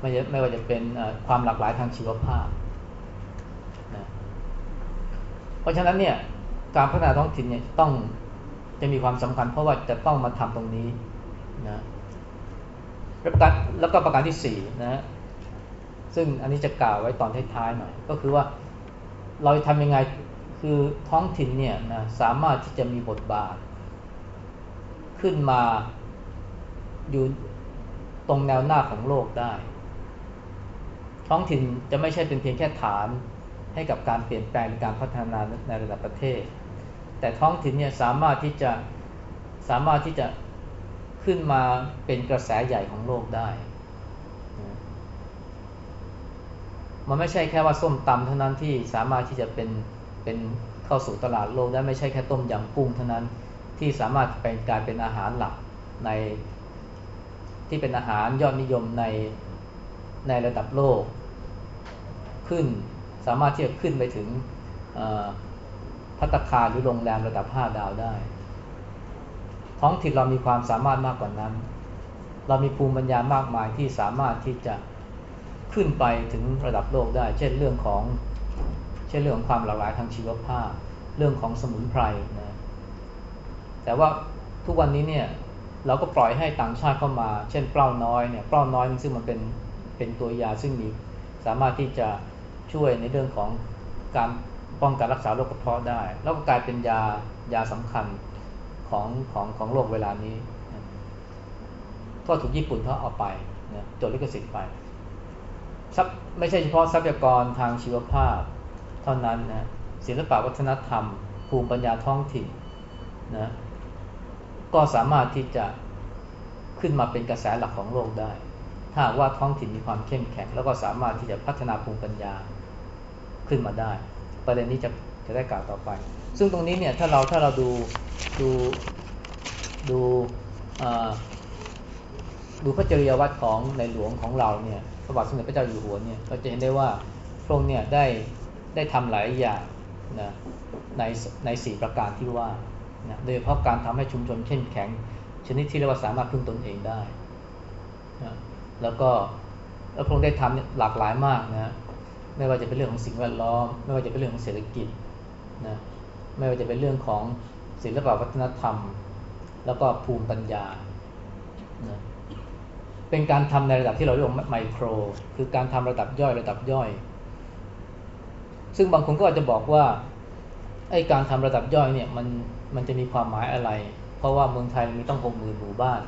ไม่ไม่ว่าจะเป็นความหลากหลายทางชีวภาพนะเพราะฉะนั้นเนี่ยการพัฒนาท้องถิ่นเนี่ยต้องจะมีความสำคัญ เพราะว่าจะต้องมาทำตรงนี้นะประการแล้วก็ประการที่สี่นะซึ่งอันนี้จะกล่าวไว้ตอนท้ายๆหน่อยก็คือว่าเราทำยังไงคือท้องถิ่นเนี่ยนะสามารถที่จะมีบทบาท ขึ้นมาอยู่ตรงแนวหน้าของโลกได้ ท้องถิ่นจะไม่ใช่เป็นเพียงแค่ฐานให้กับการเปลี่ยนแปลงการพัฒนาในระดับประเทศ แต่ท้องถิ่นเนี่ยสามารถที่จะสามารถที่จะขึ้นมาเป็นกระแสใหญ่ของโลกได้ มันไม่ใช่แค่ว่าส้มตำเท่านั้นที่สามารถที่จะเป็นเป็นเข้าสู่ตลาดโลกได้ไม่ใช่แค่ต้มยำกุ้งเท่านั้นทที่สามารถเป็นกลายเป็นอาหารหลักในที่เป็นอาหารยอดนิยมในในระดับโลก ขึ้น สามารถที่จะขึ้นไปถึงพัตคาหรือโรงแรมระดับ 5 ดาวได้ ท้องถิ่นเรามีความสามารถมากกว่านั้น เรามีภูมิปัญญามากมายที่สามารถที่จะขึ้นไปถึงระดับโลกได้ เช่นเรื่องของเช่นเรื่องของความหลากหลายทางชีวภาพ เรื่องของสมุนไพรนะแต่ว่าทุกวันนี้เนี่ยเราก็ปล่อยให้ต่างชาติเข้ามา เช่นเปล้าน้อยเนี่ยเปล้าน้อยซึ่งมันเป็นเป็นตัวยาซึ่งมีสามารถที่จะ ช่วยในเรื่องของการป้องกันรักษาโรคกระเพาะได้ แล้วก็กลายเป็นยายาสำคัญของของของโลกเวลานี้ ก็ถูกญี่ปุ่นเขาเอาไปนะจดลิขสิทธิ์ไปไม่ใช่เฉพาะทรัพยากรทางชีวภาพ เท่านั้นนะศิลปวัฒนธรรม ภูมิปัญญาท้องถิ่นนะก็สามารถที่จะขึ้นมาเป็นกระแสหลักของโลกได้ ถ้าว่าท้องถิ่นมีความเข้มแข็ง แล้วก็สามารถที่จะพัฒนาภูมิปัญญา ขึ้นมาได้ ประเด็นนี้จะจะได้กล่าวต่อไป ซึ่งตรงนี้เนี่ยถ้าเราถ้าเราดูดูดูดูพระจริยวัตรของในหลวงของเราเนี่ยพระบาทสมเด็จพระเจ้าอยู่หัวเนี่ยเราจะเห็นได้ว่าพระองค์เนี่ยได้ได้ทำหลายอย่างนะในในสี่ประการที่ว่านะโดยเฉพาะการทำให้ชุมชนเข้มแข็ง ชนิดที่เรียกว่าสามารถพึ่งตนเองได้นะแล้วก็แล้วพระองค์ได้ทำหลากหลายมากนะ ไม่ว่าจะเป็นเรื่องของสิ่งแวดล้อม ไม่ว่าจะเป็นเรื่องของเศรษฐกิจนะไม่ว่าจะเป็นเรื่องของศิลปวัฒนธรรม แล้วก็ภูมิปัญญานะเป็นการทำในระดับที่เราเรียกว่าไมโคร คือการทำระดับย่อยระดับย่อย ซึ่งบางคนก็อาจจะบอกว่าไอ้การทำระดับย่อยเนี่ยมันมันจะมีความหมายอะไร เพราะว่าเมืองไทยมีต้องหกหมื่นหมู่บ้าน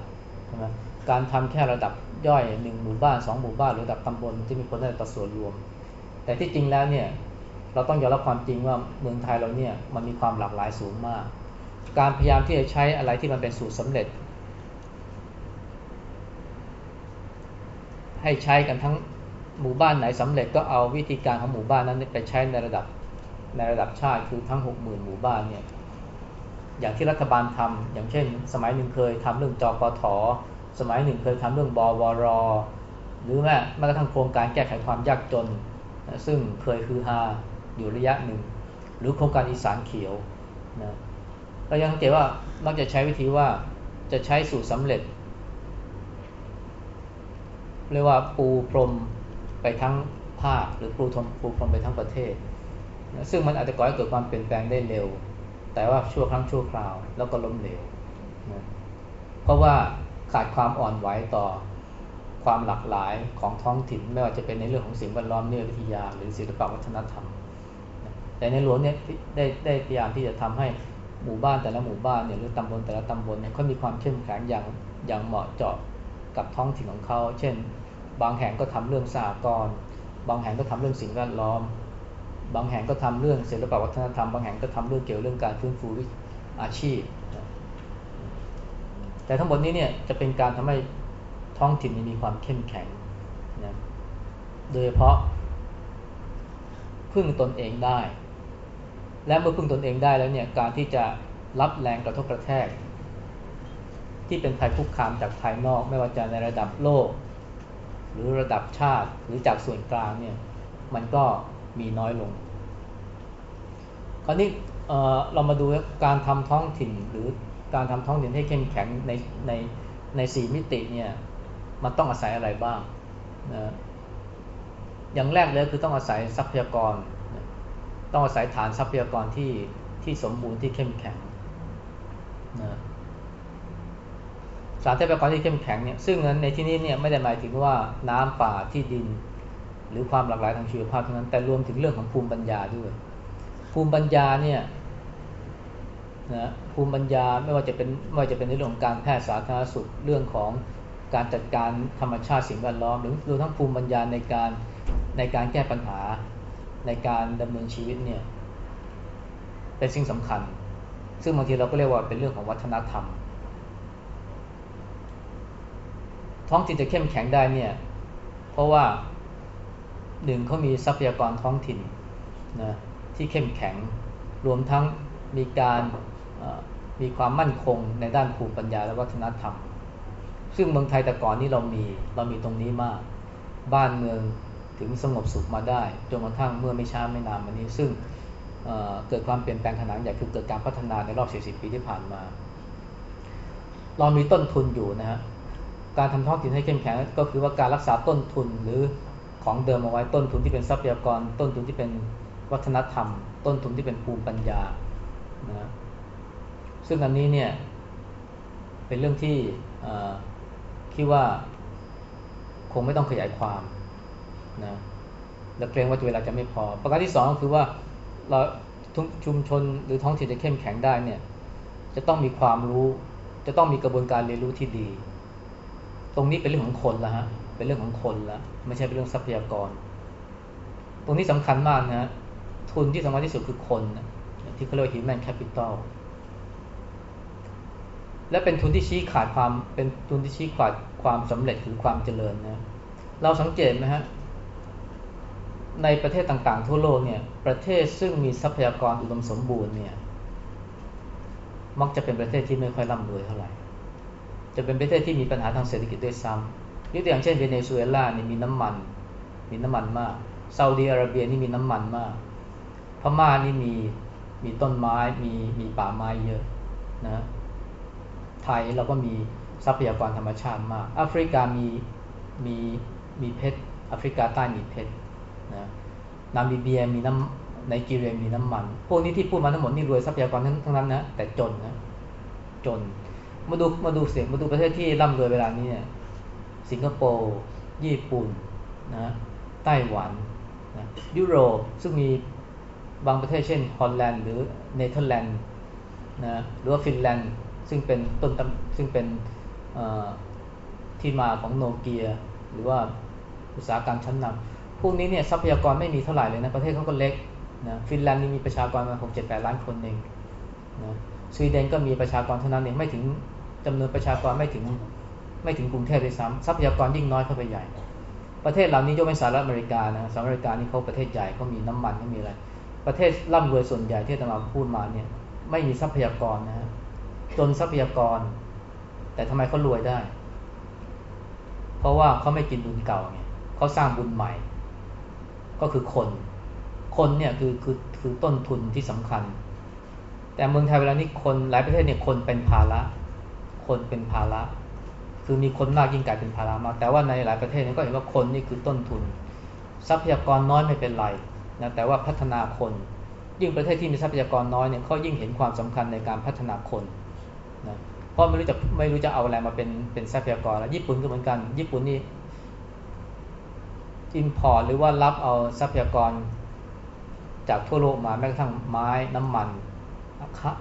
ใช่ไหมการทำแค่ระดับย่อยหนึ่งหมู่บ้านสองหมู่บ้านหรือระดับตำบลที่มีผลต่อส่วนรวม แต่ที่จริงแล้วเนี่ยเราต้องยอมรับความจริงว่าเมืองไทยเราเนี่ยมันมีความหลากหลายสูงมาก การพยายามที่จะใช้อะไรที่มันเป็นสูตรสาเร็จ ให้ใช้กันทั้งหมู่บ้านไหนสำเร็จก็เอาวิธีการของหมู่บ้านนั้นไปใช้ในระดับในระดับชาติคือทั้งหกหมื่นหมู่บ้านเนี่ยอย่างที่รัฐบาลทำอย่างเช่น สมัยหนึ่งเคยทำเรื่องจปทสมัยหนึ่งเคยทำเรื่องบวรหรือแม้แม้กระทั่งโครงการแก้ไขความยากจน ซึ่งเคยคือฮาอยู่ระยะหนึ่ง หรือโครงการอีสานเขียวนะก็ยังสังเกตว่ามักจะใช้วิธีว่าจะใช้สูตรสำเร็จ เรียกว่าปูพรมไปทั้งภาคหรือปูทมปูพรมไปทั้งประเทศซึ่งมันอาจจะก่อให้เกิดความเปลี่ยนแปลงได้เร็ว แต่ว่าชั่วครั้งชั่วคราวแล้วก็ล้มเหลวนะเพราะว่าขาดความอ่อนไหวต่อ ความหลากหลายของท้องถิ่น ไม่ว่าจะเป็นในเรื่องของสิ่งแวดล้อมเนื้อวิทยา หรือศิลปวัฒนธรรม แต่ในหลวงเนี่ยได้ได้พยายามที่จะทำให้หมู่บ้านแต่ละหมู่บ้านเนี่ยหรือตำบลแต่ละตำบลเนี่ยเขามีความเข้มแข็งอย่างอย่างเหมาะเจาะกับท้องถิ่นของเขา เช่น บางแห่งก็ทำเรื่องสากรบางแห่งก็ทำเรื่องสิ่งแวดล้อม บางแห่งก็ทำเรื่องศิลปวัฒนธรรม บางแห่งก็ทำเรื่องเกี่ยวเรื่องการฟื้นฟูอาชีพ แต่ทั้งหมดนี้เนี่ยจะเป็นการทำให้ ท้องถิ่นมีความเข้มแข็งนะโดยเฉพาะ พึ่งตนเองได้ และเมื่อพึ่งตนเองได้แล้วเนี่ยการที่จะรับแรงกระทบกระแทก ที่เป็นภัยคุกคามจากภายนอก ไม่ว่าจะในระดับโลก หรือระดับชาติหรือจากส่วนกลางเนี่ยมันก็มีน้อยลง คราวนี้เเรามาดูการทำท้องถิ่นหรือการทำท้องถิ่นให้เข้มแข็งในในในสี่มิติเนี่ย มันต้องอาศัยอะไรบ้างนะอย่างแรกเลยคือต้องอาศัยทรัพยากร ต้องอาศัยฐานทรัพยากรที่ที่สมบูรณ์ที่เข้มแข็งนะสารทรัพยากรที่เข้มแข็งเนี่ยซึ่งในที่นี้เนี่ยไม่ได้หมายถึงว่าน้ำป่าที่ดิน หรือความหลากหลายทางชีวภาพเท่านั้นแต่รวมถึงเรื่องของภูมิปัญญาด้วย ภูมิปัญญาเนี่ยนะภูมิปัญญาไม่ว่าจะเป็นไม่ว่าจะเป็นในเรื่องของการแพทย์สาธารณสุขเรื่องของ การจัดการธรรมชาติสิ่งแวดล้อมหรือรวมทั้งภูมิปัญญาในการในการแก้ปัญหาในการดำเนินชีวิตเนี่ยเป็นสิ่งสำคัญ ซึ่งบางทีเราก็เรียกว่าเป็นเรื่องของวัฒนธรรม ท้องถิ่นจะเข้มแข็งได้เนี่ยเพราะว่าหนึ่งเขามีทรัพยากรท้องถิ่นนะที่เข้มแข็งรวมทั้งมีการมีความมั่นคงในด้านภูมิปัญญาและวัฒนธรรม ซึ่งเมืองไทยแต่ก่อนนี้เรามีเรามีตรงนี้มาก บ้านเมืองถึงสงบสุขมาได้จนกระทั่งเมื่อไม่ช้าไม่นานมานี้ ซึ่งเเกิดความเปลี่ยนแปลงขนาดใหญ่คือเกิดการพัฒนาในรอบ 40 ปีที่ผ่านมา เรามีต้นทุนอยู่นะฮะการทำท้องถิ่นให้เข้มแข็งก็คือว่าการรักษาต้นทุนหรือของเดิมเอาไว้ต้นทุนที่เป็นทรัพยากร ต้นทุนที่เป็นวัฒนธรรม ต้นทุนที่เป็นภูมิปัญญานะซึ่งอันนี้เนี่ยเป็นเรื่องที่ คิดว่าคงไม่ต้องขยายความนะและเกรงว่าเวลาจะไม่พอ ประการที่สองก็คือว่าเราชุมชนหรือท้องถิ่นจะเข้มแข็งได้เนี่ยจะต้องมีความรู้ จะต้องมีกระบวนการเรียนรู้ที่ดี ตรงนี้เป็นเรื่องของคนละฮะเป็นเรื่องของคนละไม่ใช่เป็นเรื่องทรัพยากร ตรงนี้สำคัญมากนะทุนที่สำคัญที่สุดคือคนนะที่เขาเรียกว่า human capital และเป็นทุนที่ชี้ขาดความเป็นทุนที่ชี้ขาดความสำเร็จหรือความเจริญนะเราสังเกตไหมฮะในประเทศต่างๆ ทั่วโลกเนี่ยประเทศซึ่งมีทรัพยากรอุดมสมบูรณ์เนี่ยมักจะเป็นประเทศที่ไม่ค่อยร่ำรวยเท่าไหร่ จะเป็นประเทศที่มีปัญหาทางเศรษฐกิจด้วยซ้ำยกตัวอย่างเช่นเวเนซุเอลานี่มีน้ำมัน มีน้ำมันมากซาอุดีอาระเบียนี่มีน้ำมันมาก พม่านี่มีมีต้นไม้มีมีป่าไม้เยอะนะ ไทยเราก็มีทรัพยากรธรรมชาติมากแอฟริกามีมีมีเพชรแอฟริกาใต้มีเพชรนะนามิเบียมีน้ำในจีเรียมีน้ำมัน พวกนี้ที่พูดมาทั้งหมดนี่รวยทรัพยากรทั้งนั้นนะแต่จนนะจนมาดูมาดูเสียงมาดูประเทศที่ร่ำรวยเวลานี้เนี่ยสิงคโปร์ญี่ปุ่นนะไต้หวันนะยุโรปซึ่งมีบางประเทศเช่นฮอลแลนด์หรือเนเธอร์แลนด์นะหรือว่าฟินแลนด์ ซึ่งเป็นต้นซึ่งเป็นที่มาของโนเกีย หรือว่าอุตสาหกรรมชั้นนำพวกนี้เนี่ยทรัพยากรไม่มีเท่าไหร่เลยนะประเทศเขาก็เล็กนะฟินแลนด์นี่มีประชากรมาหกเจ็ดแปดล้านคนเองนะสวีเดนก็มีประชากรเท่านั้นเองไม่ถึงจำนวนประชากรไม่ถึงไม่ถึงกรุงเทพเลยซ้ำทรัพยากรยิ่งน้อยเข้าไปใหญ่ ประเทศเหล่านี้ยกเป็นสหรัฐอเมริกานะสหรัฐอเมริกานี่เขาประเทศใหญ่เขามีน้ำมันเขามีอะไร ประเทศร่ำรวยส่วนใหญ่ที่ตมาพูดมาเนี่ยไม่มีทรัพยากรนะฮะ จนทรัพยากร แต่ทำไมเขารวยได้ เพราะว่าเขาไม่กินบุญเก่าไงเขาสร้างบุญใหม่ ก็คือคน คนเนี่ยคือคือคือต้นทุนที่สำคัญ แต่เมืองไทยเวลานี้คนหลายประเทศเนี่ยคนเป็นภาระ คนเป็นภาระ คือมีคนมากยิ่งกลายเป็นภาระมาก แต่ว่าในหลายประเทศเนี่ยก็เห็นว่าคนนี่คือต้นทุน ทรัพยากรน้อยไม่เป็นไรนะแต่ว่าพัฒนาคนยิ่งประเทศที่มีทรัพยากรน้อยเนี่ยเขายิ่งเห็นความสำคัญในการพัฒนาคน นะเพราะไม่รู้จะไม่รู้จะเอาอะไรมาเป็นเป็นทรัพยากรแล้วญี่ปุ่นก็เหมือนกัน ญี่ปุ่นนี่ import หรือว่ารับเอาทรัพยากร จากทั่วโลกมาแม้กระทั่งไม้น้ำมัน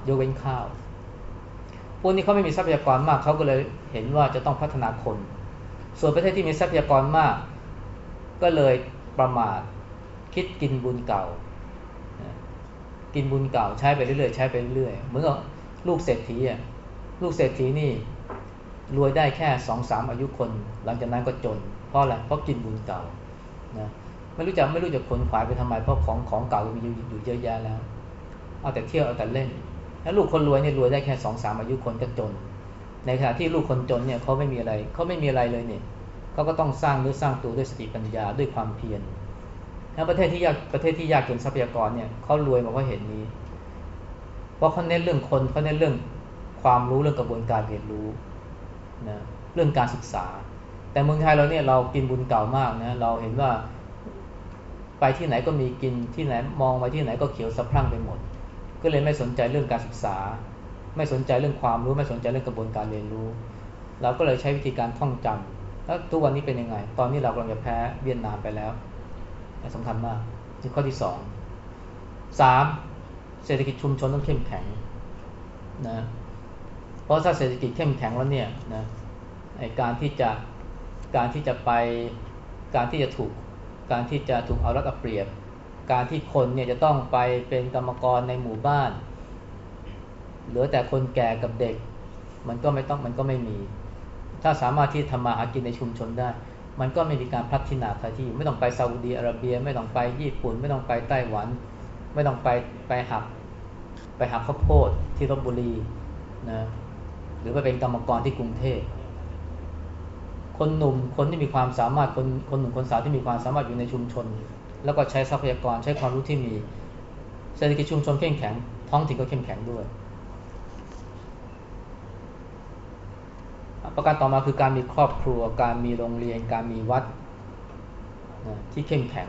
ยกเว้นข้าวพวกนี้เขาไม่มีทรัพยากรมากเขาก็เลยเห็นว่าจะต้องพัฒนาคน ส่วนประเทศที่มีทรัพยากรมาก ก็เลยประมาทคิดกินบุญเก่า กินบุญเก่าใช้ไปเรื่อยๆใช้ไปเรื่อยเหมือนกับลูกเศรษฐีอะ ลูกเศรษฐีนี่รวยได้แค่สองสามอายุคน หลังจากนั้นก็จน เพราะอะไรเพราะกินบุญเก่านะไม่รู้จักไม่รู้จักขนขวายไปทำไมเพราะของของเก่ามีอยู่เยอะแยะแล้ว เอาแต่เที่ยวเอาแต่เล่น แล้วลูกคนรวยเนี่ยรวยได้แค่สองสามอายุคนก็จน ในขณะที่ลูกคนจนเนี่ยเขาไม่มีอะไรเขาไม่มีอะไรเลยเนี่ยเขาก็ต้องสร้างหรือสร้างตัวด้วยสติปัญญาด้วยความเพียรแล้วประเทศที่ยากประเทศที่ยากจนทรัพยากรเนี่ยเขารวยมาเพราะเห็นนี้ เพราะเขาเน้นเรื่องคนเขาเน้นเรื่อง ความรู้เรื่องกระบวนการเรียนรู้นะเรื่องการศึกษา แต่เมืองไทยเราเนี่ยเรากินบุญเก่ามากนะเราเห็นว่าไปที่ไหนก็มีกินที่ไหนมองไปที่ไหนก็เขียวสะพรั่งไปหมด ก็เลยไม่สนใจเรื่องการศึกษา ไม่สนใจเรื่องความรู้ไม่สนใจเรื่องกระบวนการเรียนรู้ เราก็เลยใช้วิธีการท่องจำแล้วทุกวันนี้เป็นยังไง ตอนนี้เรากำลังจะแพ้เวียดนามไปแล้วสำคัญมากที่ข้อที่สองสามเศรษฐกิจชุมชนต้องเข้มแข็งนะ เพราะถ้าเศรษฐกิจเข้มแข็งแล้วเนี่ยนะการที่จะการที่จะไปการที่จะถูกการที่จะถูกเอารัดเอาเปรียบ การที่คนเนี่ยจะต้องไปเป็นกรรมกรในหมู่บ้าน เหลือแต่คนแก่กับเด็ก มันก็ไม่ต้องมันก็ไม่มี ถ้าสามารถที่ทำมาหากินในชุมชนได้ มันก็ไม่มีการพัฒนาใครที่อยู่ไม่ต้องไปซาอุดีอาระเบีย ไม่ต้องไปญี่ปุ่น ไม่ต้องไปไต้หวัน ไม่ต้องไปไปหักไปหักข้าวโพดที่ลบบุรีนะ หรือไปเป็นกรรมกรที่กรุงเทพคนหนุ่มคนที่มีความสามารถคนคนหนุ่มคนสาวที่มีความสามารถอยู่ในชุมชน แล้วก็ใช้ทรัพยากรใช้ความรู้ที่มีเศรษฐกิจชุมชนเข้มแข็ง ท้องถิ่นก็เข้มแข็งด้วย ประการต่อมาคือการมีครอบครัว การมีโรงเรียน การมีวัดนะที่เข้มแข็ง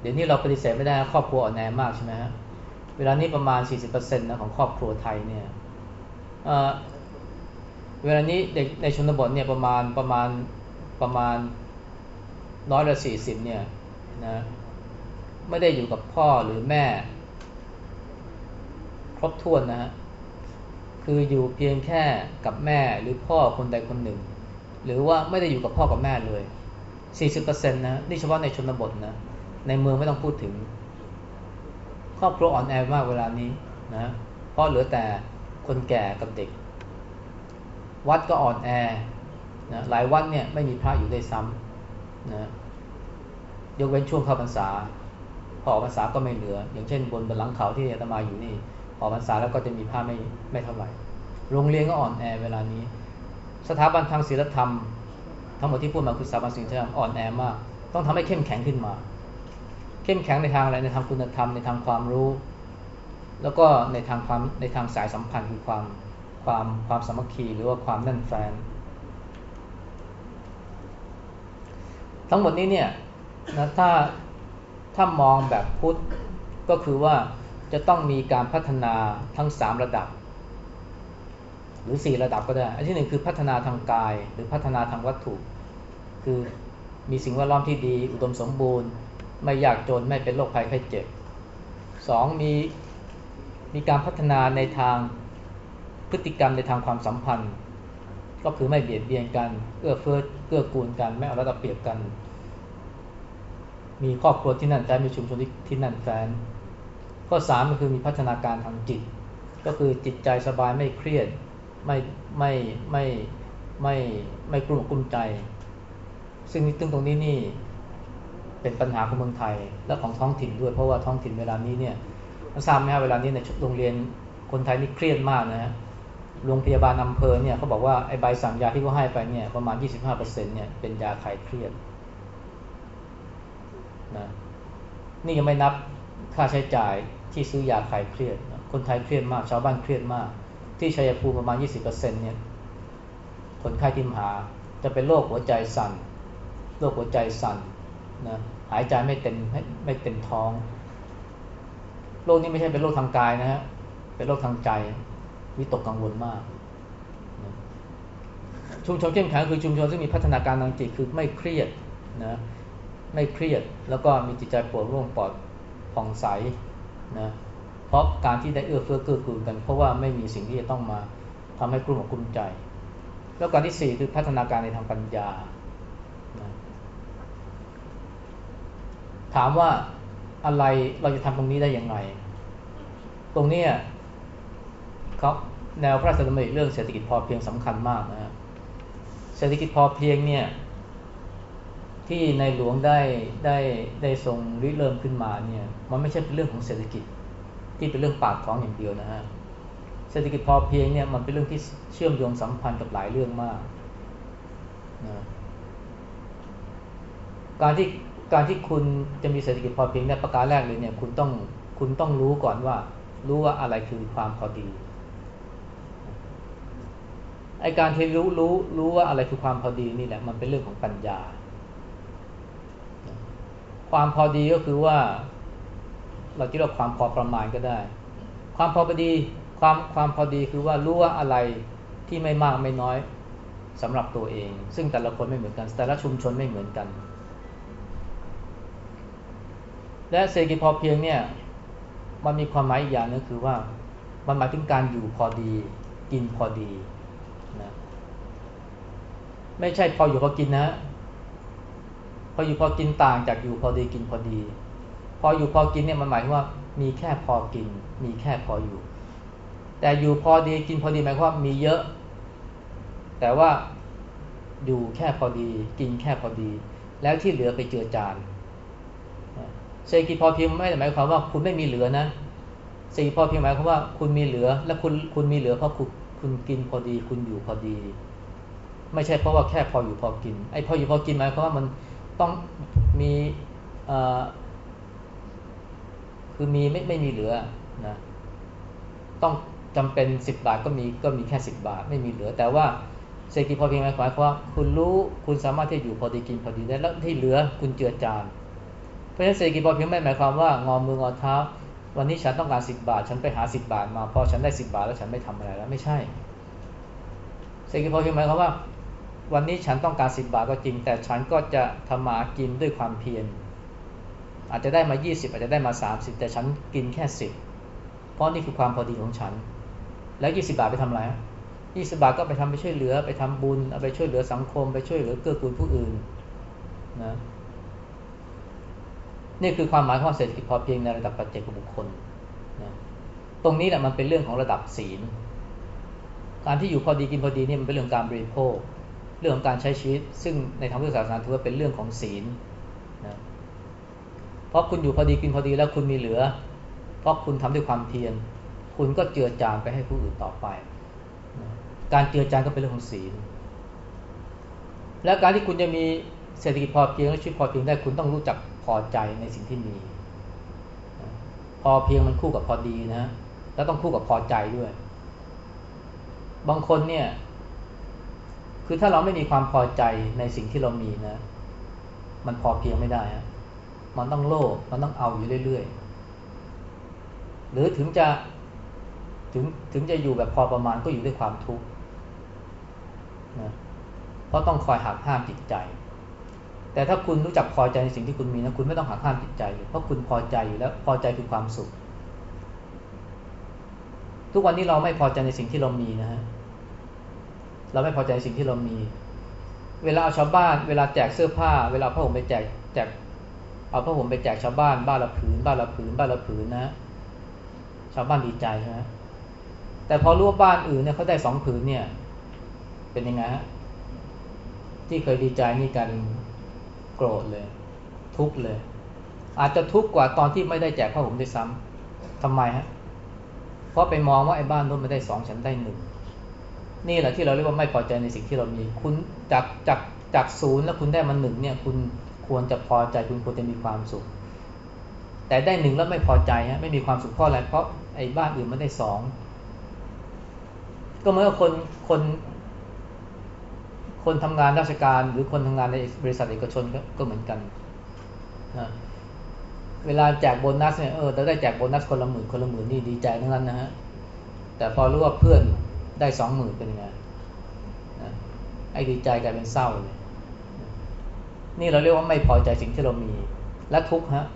เดี๋ยวนี้เราปฏิเสธไม่ได้ครอบครัวอ่อนแอมากใช่ไหมฮะเวลานี้ประมาณ 40%นะของครอบครัวไทยเนี่ย เวลานี้เด็กในชนบทเนี่ยประมาณประมาณประมาณน้อยละสี่สิบเนี่ยนะไม่ได้อยู่กับพ่อหรือแม่ ครบถ้วนนะฮะคืออยู่เพียงแค่กับแม่หรือพ่อคนใดคนหนึ่ง หรือว่าไม่ได้อยู่กับพ่อกับแม่เลยสี่สิบเปอร์เซ็นต์นะนี่เฉพาะในชนบทนะในเมืองไม่ต้องพูดถึง ครอบครัวอ่อนแอมากเวลานี้นะเพราะเหลือแต่คนแก่กับเด็ก วัดก็อ่อนแอนะหลายวัดเนี่ยไม่มีพระอยู่ได้ซ้ำนะยกเว้นช่วงเข้าพรรษา พอออกพรรษาก็ไม่เหลือ อย่างเช่นบนบนหลังเขาที่อาตมาอยู่นี่ออกพรรษาแล้วก็จะมีพระไม่ไม่เท่าไหร่ โรงเรียนก็อ่อนแอเวลานี้ สถาบันทางศีลธรรม ทั้งหมดที่พูดมาคือสถาบันศีลธรรมอ่อนแอมาก ต้องทำให้เข้มแข็งขึ้นมา เข้มแข็งในทางอะไรในทางคุณธรรมในทางความรู้ แล้วก็ในทางความในทางสายสัมพันธ์คือความ ความความสามัคคีหรือว่าความแน่นแฟ้นทั้งหมดนี้เนี่ยนะถ้าถ้ามองแบบพุทธก็คือว่าจะต้องมีการพัฒนาทั้งสามระดับ หรือสี่ระดับก็ได้ อันที่หนึ่งคือพัฒนาทางกาย หรือพัฒนาทางวัตถุ คือมีสิ่งแวดล้อมที่ดี อุดมสมบูรณ์ ไม่ยากจนไม่เป็นโรคภัยไข้เจ็บสองมีมีการพัฒนาในทาง พฤติกรรมในทางความสัมพันธ์ ก็คือไม่เบียดเบียนกัน เอื้อเฟื้อเกื้อกูลกัน ไม่เอารัดเอาเปรียบกัน มีครอบครัวที่นั่นแฟนมีชุมชนที่นั่นแฟนข้อสามก็คือมีพัฒนาการทางจิต ก็คือจิตใจสบายไม่เครียดไม่ไม่ไม่ไม่ไม่กลุ่มกุ้มใจ ซึ่งซึ่งตรงนี้นี่เป็นปัญหาของเมืองไทยและของท้องถิ่นด้วยเพราะว่าท้องถิ่นเวลานี้เนี่ยทราบไหมครัเวลานี้ในโรงเรียนคนไทยนี่เครียดมากนะฮะ โรงพยาบาลอำเภอเนี่ยเขาบอกว่าไอ้ใบสั่งยาที่เขาให้ไปเนี่ยประมาณ 25%เนี่ยเป็นยาคลายเครียดนะนี่ยังไม่นับค่าใช้จ่ายที่ซื้อยาคลายเครียดนะคนไทยเครียดมากชาวบ้านเครียดมาก ที่ชัยภูมิประมาณ 20%เนี่ยคนไข้ที่มหาจะเป็นโรคหัวใจสั่นโรคหัวใจสั่นนะหายใจไม่เต็มไม่เต็มท้องโรคนี้ไม่ใช่เป็นโรคทางกายนะฮะเป็นโรคทางใจ วิตกกังวลมาก ชุมชนเข้มแข็งคือชุมชนที่มีพัฒนาการทางจิตคือไม่เครียดนะไม่เครียดแล้วก็มีจิตใจปลดร่วงปลอดผ่องใสนะเพราะการที่ได้เอื้อเฟื้อเกื้อกูลกัน เพราะว่าไม่มีสิ่งที่จะต้องมาทำให้กลุ่มอกกลุ่มใจ แล้วการที่สี่คือพัฒนาการในทางปัญญานะถามว่าอะไรเราจะทำตรงนี้ได้อย่างไร ตรงนี้ ครับแนวพระราชดำริเรื่องเศรษฐกิจพอเพียงสำคัญมากนะฮะเศรษฐกิจพอเพียงเนี่ยที่ในหลวงได้ได้ได้ทรงริเริ่มขึ้นมาเนี่ยมันไม่ใช่เป็นเรื่องของเศรษฐกิจที่เป็นเรื่องปากท้องอย่างเดียวนะฮะเศรษฐกิจพอเพียงเนี่ยมันเป็นเรื่องที่เชื่อมโยงสัมพันธ์กับหลายเรื่องมากนะการที่การที่คุณจะมีเศรษฐกิจพอเพียงในประการแรกเลยเนี่ยคุณต้องคุณต้องรู้ก่อนว่ารู้ว่าอะไรคือความพอดี ไอการที่รู้รู้รู้ว่าอะไรคือความพอดีนี่แหละ มันเป็นเรื่องของปัญญา ความพอดีก็คือว่า เราจะเรียกความพอประมาณก็ได้ ความพอดีความความพอดีคือว่ารู้ว่าอะไรที่ไม่มากไม่น้อยสำหรับตัวเอง ซึ่งแต่ละคนไม่เหมือนกัน แต่ละชุมชนไม่เหมือนกัน และเศรษฐกิจพอเพียงเนี่ยมันมีความหมายอีกอย่างนึงคือว่า มันหมายถึงการอยู่พอดี กินพอดี ไม่ใช่พออยู่พอกินนะ พออยู่พอกินต่างจากอยู่พอดีกินพอดี พออยู่พอกินเนี่ยมันหมายว่ามีแค่พอกิน มีแค่พออยู่ แต่อยู่พอดีกินพอดีหมายความว่ามีเยอะ แต่ว่าอยู่แค่พอดี กินแค่พอดี แล้วที่เหลือไปเจือจานเศรษฐกิจพอเพียงไม่ได้หมายความว่าคุณไม่มีเหลือนะเศรษฐกิจพอเพียงหมายความว่าคุณมีเหลือ และคุณคุณมีเหลือเพราะคุณคุณกินพอดี คุณอยู่พอดี ไม่ใช่เพราะว่าแค่พออยู่พอกินไอ้พออยู่พอกินหมายความว่ามันต้องมีคือมีไม่ไม่มีเหลือนะต้องจำเป็นสิบบาทก็มีก็มีแค่สิบบาท ไม่มีเหลือ แต่ว่าเศรษฐกิจพอเพียงหมายความว่าคุณรู้คุณสามารถที่อยู่พอดีกินพอดีได้แล้วที่เหลือคุณเจือจานเพราะฉะนั้นเศรษฐกิจพอเพียงไม่หมายความว่างอมืองอเท้า วันนี้ฉันต้องการสิบบาท ฉันไปหาสิบบาทมาพอฉันได้สิบาทแล้วฉันไม่ทำอะไรแล้วไม่ใช่เศรษฐกิจพอเพียงหมายความว่า วันนี้ฉันต้องการสิบบาทก็จริง แต่ฉันก็จะทำมากินด้วยความเพียรอาจจะได้มายี่สิบอาจจะได้มาสามสิบแต่ฉันกินแค่สิบเพราะนี่คือความพอดีของฉัน แล้วยี่สิบาทไปทำอะไรยี่สิบาทก็ไปทำไปช่วยเหลือไปทำบุญเอาไปช่วยเหลือสังคม ไปช่วยเหลือเกื้อกูลผู้อื่นนะนี่คือความหมายของเศรษฐกิจพอเพียงในระดับปัจเจกบุคคลนะตรงนี้แหละมันเป็นเรื่องของระดับศีล การที่อยู่พอดีกินพอดีนี่มันเป็นเรื่องการบริโภค เรื่องของการใช้ชีวิต ซึ่งในทางพุทธศาสนาถือว่าเป็นเรื่องของศีลนะเพราะคุณอยู่พอดีกินพอดีแล้วคุณมีเหลือ เพราะคุณทำด้วยความเพียรคุณก็เจือจานไปให้ผู้อื่นต่อไปนะการเจือจานก็เป็นเรื่องของศีล และการที่คุณจะมีเศรษฐกิจพอเพียงและชีวิตพอเพียงได้คุณต้องรู้จักพอใจในสิ่งที่มีพอเพียงมันคู่กับพอดีนะ แล้วต้องคู่กับพอใจด้วย บางคนเนี่ย คือถ้าเราไม่มีความพอใจในสิ่งที่เรามีนะ มันพอเพียงไม่ได้ฮะมันต้องโลภมันต้องเอาอยู่เรื่อยๆ หรือถึงจะถึงถึงจะอยู่แบบพอประมาณก็อยู่ด้วยความทุกข์นะเพราะต้องคอยหักห้ามจิตใจ แต่ถ้าคุณรู้จักพอใจในสิ่งที่คุณมีนะคุณไม่ต้องหักห้ามจิตใจเพราะคุณพอใจอยู่แล้วพอใจคือความสุข ทุกวันนี้เราไม่พอใจในสิ่งที่เรามีนะฮะ เราไม่พอใจในสิ่งที่เรามี เวลาเอาชาวบ้าน เวลาแจกเสื้อผ้า เวลาผ้าห่มไปแจกแจกเอาผ้าห่มไปแจกชาวบ้านบ้านละผืน บ้านละผืน บ้านละผืนนะ ชาวบ้านดีใจนะแต่พอรู้ว่าบ้านอื่นเนี่ยเขาได้สองผืนเนี่ย เป็นยังไงฮะที่เคยดีใจนี่กันโกรธเลย ทุกเลย อาจจะทุกข์กว่าตอนที่ไม่ได้แจกผ้าห่มด้วยซ้ำทำไมฮะเพราะไปมองว่าไอ้บ้านนู้นไม่ได้สองฉันได้หนึ่ง นี่แหละที่เราเรียกว่าไม่พอใจในสิ่งที่เรามี คุณจากจากจากศูนย์แล้วคุณได้มาหนึ่งเนี่ย คุณควรจะพอใจคุณควรจะมีความสุข แต่ได้หนึ่งแล้วไม่พอใจฮะไม่มีความสุขเพราะอะไรเพราะไอ้บ้านอื่นมันได้สองก็เหมื่อคนคนคนทำงานราชการหรือคนทำงานในบริษัทเอกชนก็เหมือนกันนะเวลาแจกโบนัสเนี่ยเออจะได้แจกโบนัสคนละหมื่นคนละหมื่นนี่ดีใจทั้งนั้นนะฮะแต่พอรู้ว่าเพื่อน ได้สองหมื่นเป็นไงไอ้ดีใจกลายเป็นเศร้าเลยนี่เราเรียกว่าไม่พอใจสิ่งที่เรามี และทุกข์ฮะ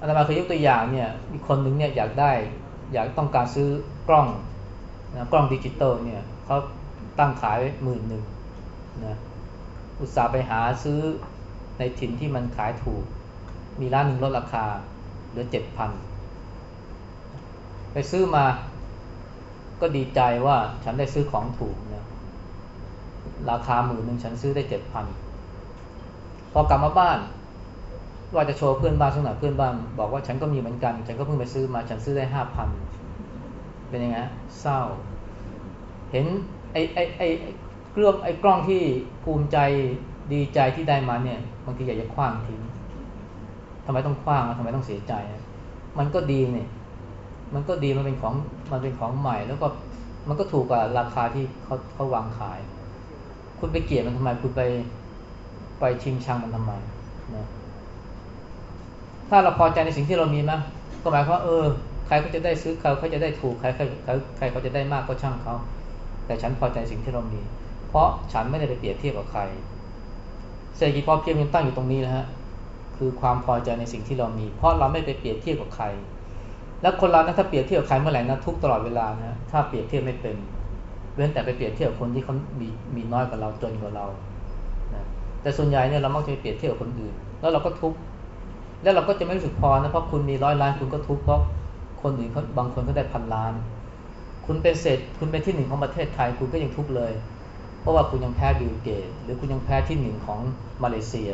อาตมาเคยยกตัวอย่างเนี่ยมีคนหนึ่งเนี่ยอยากได้ อยากต้องการซื้อกล้องนะกล้องดิจิตอลเนี่ยเขาตั้งขายหมื่นหนึ่งนะอุตสาห์ไปหาซื้อในถิ่นที่มันขายถูก มีร้านหนึ่งลดราคาเหลือเจ็ดพัน ไปซื้อมาก็ดีใจว่าฉันได้ซื้อของถูกนะราคาหมื่นหนึ่งฉันซื้อได้เจ็ดพันพอกลับมาบ้าน ว่าจะโชว์เพื่อนบ้านสักหน่อยเพื่อนบ้านบอกว่าฉันก็มีเหมือนกัน ฉันก็เพิ่งไปซื้อมาฉันซื้อได้ห้าพันเป็นยังไงเศร้า เห็นไอ้ไอ้ไอ้เครื่องไอ้กล้องที่ภูมิใจดีใจที่ได้มาเนี่ยบางทีอยากจะคว้างทิ้งทำไมต้องคว้างทำไมต้องเสียใจ มันก็ดีเนี่ย มันก็ดีมันเป็นของมันเป็นของใหม่ แล้วก็มันก็ถูกกว่าราคาที่เขาเขาวางขาย คุณไปเกลียดมันทำไมคุณไปไปชิงชังมันทำไมนะถ้าเราพอใจในสิ่งที่เรามีมั้ยก็หมายความว่าเออใครเขาจะได้ซื้อเขาเขาจะได้ถูกใครใครใครเขาจะได้มากก็ช่างเขาแต่ฉันพอใจสิ่งที่เรามี เพราะฉันไม่ได้ไปเปรียบเทียบกับใครเศรษฐกิจพอเพียงมันตั้งอยู่ตรงนี้นะฮะคือความพอใจในสิ่งที่เรามี เพราะเราไม่ไปเปรียบเทียบกับใคร แล้วคนเรานะถ้าเปรียบเทียบใครเมื่อไหร่นะทุกตลอดเวลานะถ้าเปรียบเทียบไม่เป็น เว้นแต่ไปเปรียบเทียบคนที่เขามีมีน้อยกว่าเราจนกว่าเรานะแต่ส่วนใหญ่เนี่ยเรามักจะไปเปรียบเทียบกับคนอื่น แล้วเราก็ทุกข์แล้วเราก็จะไม่รู้สึกพอนะเพราะคุณมีร้อยล้านคุณก็ทุกข์เพราะคนอื่นเขาบางคนเขาได้พันล้าน คุณเป็นเศษคุณเป็นที่หนึ่งของประเทศไทยคุณก็ยังทุกข์เลย เพราะว่าคุณยังแพ้บิลเกตหรือคุณยังแพ้ที่หนึ่งของมาเลเซีย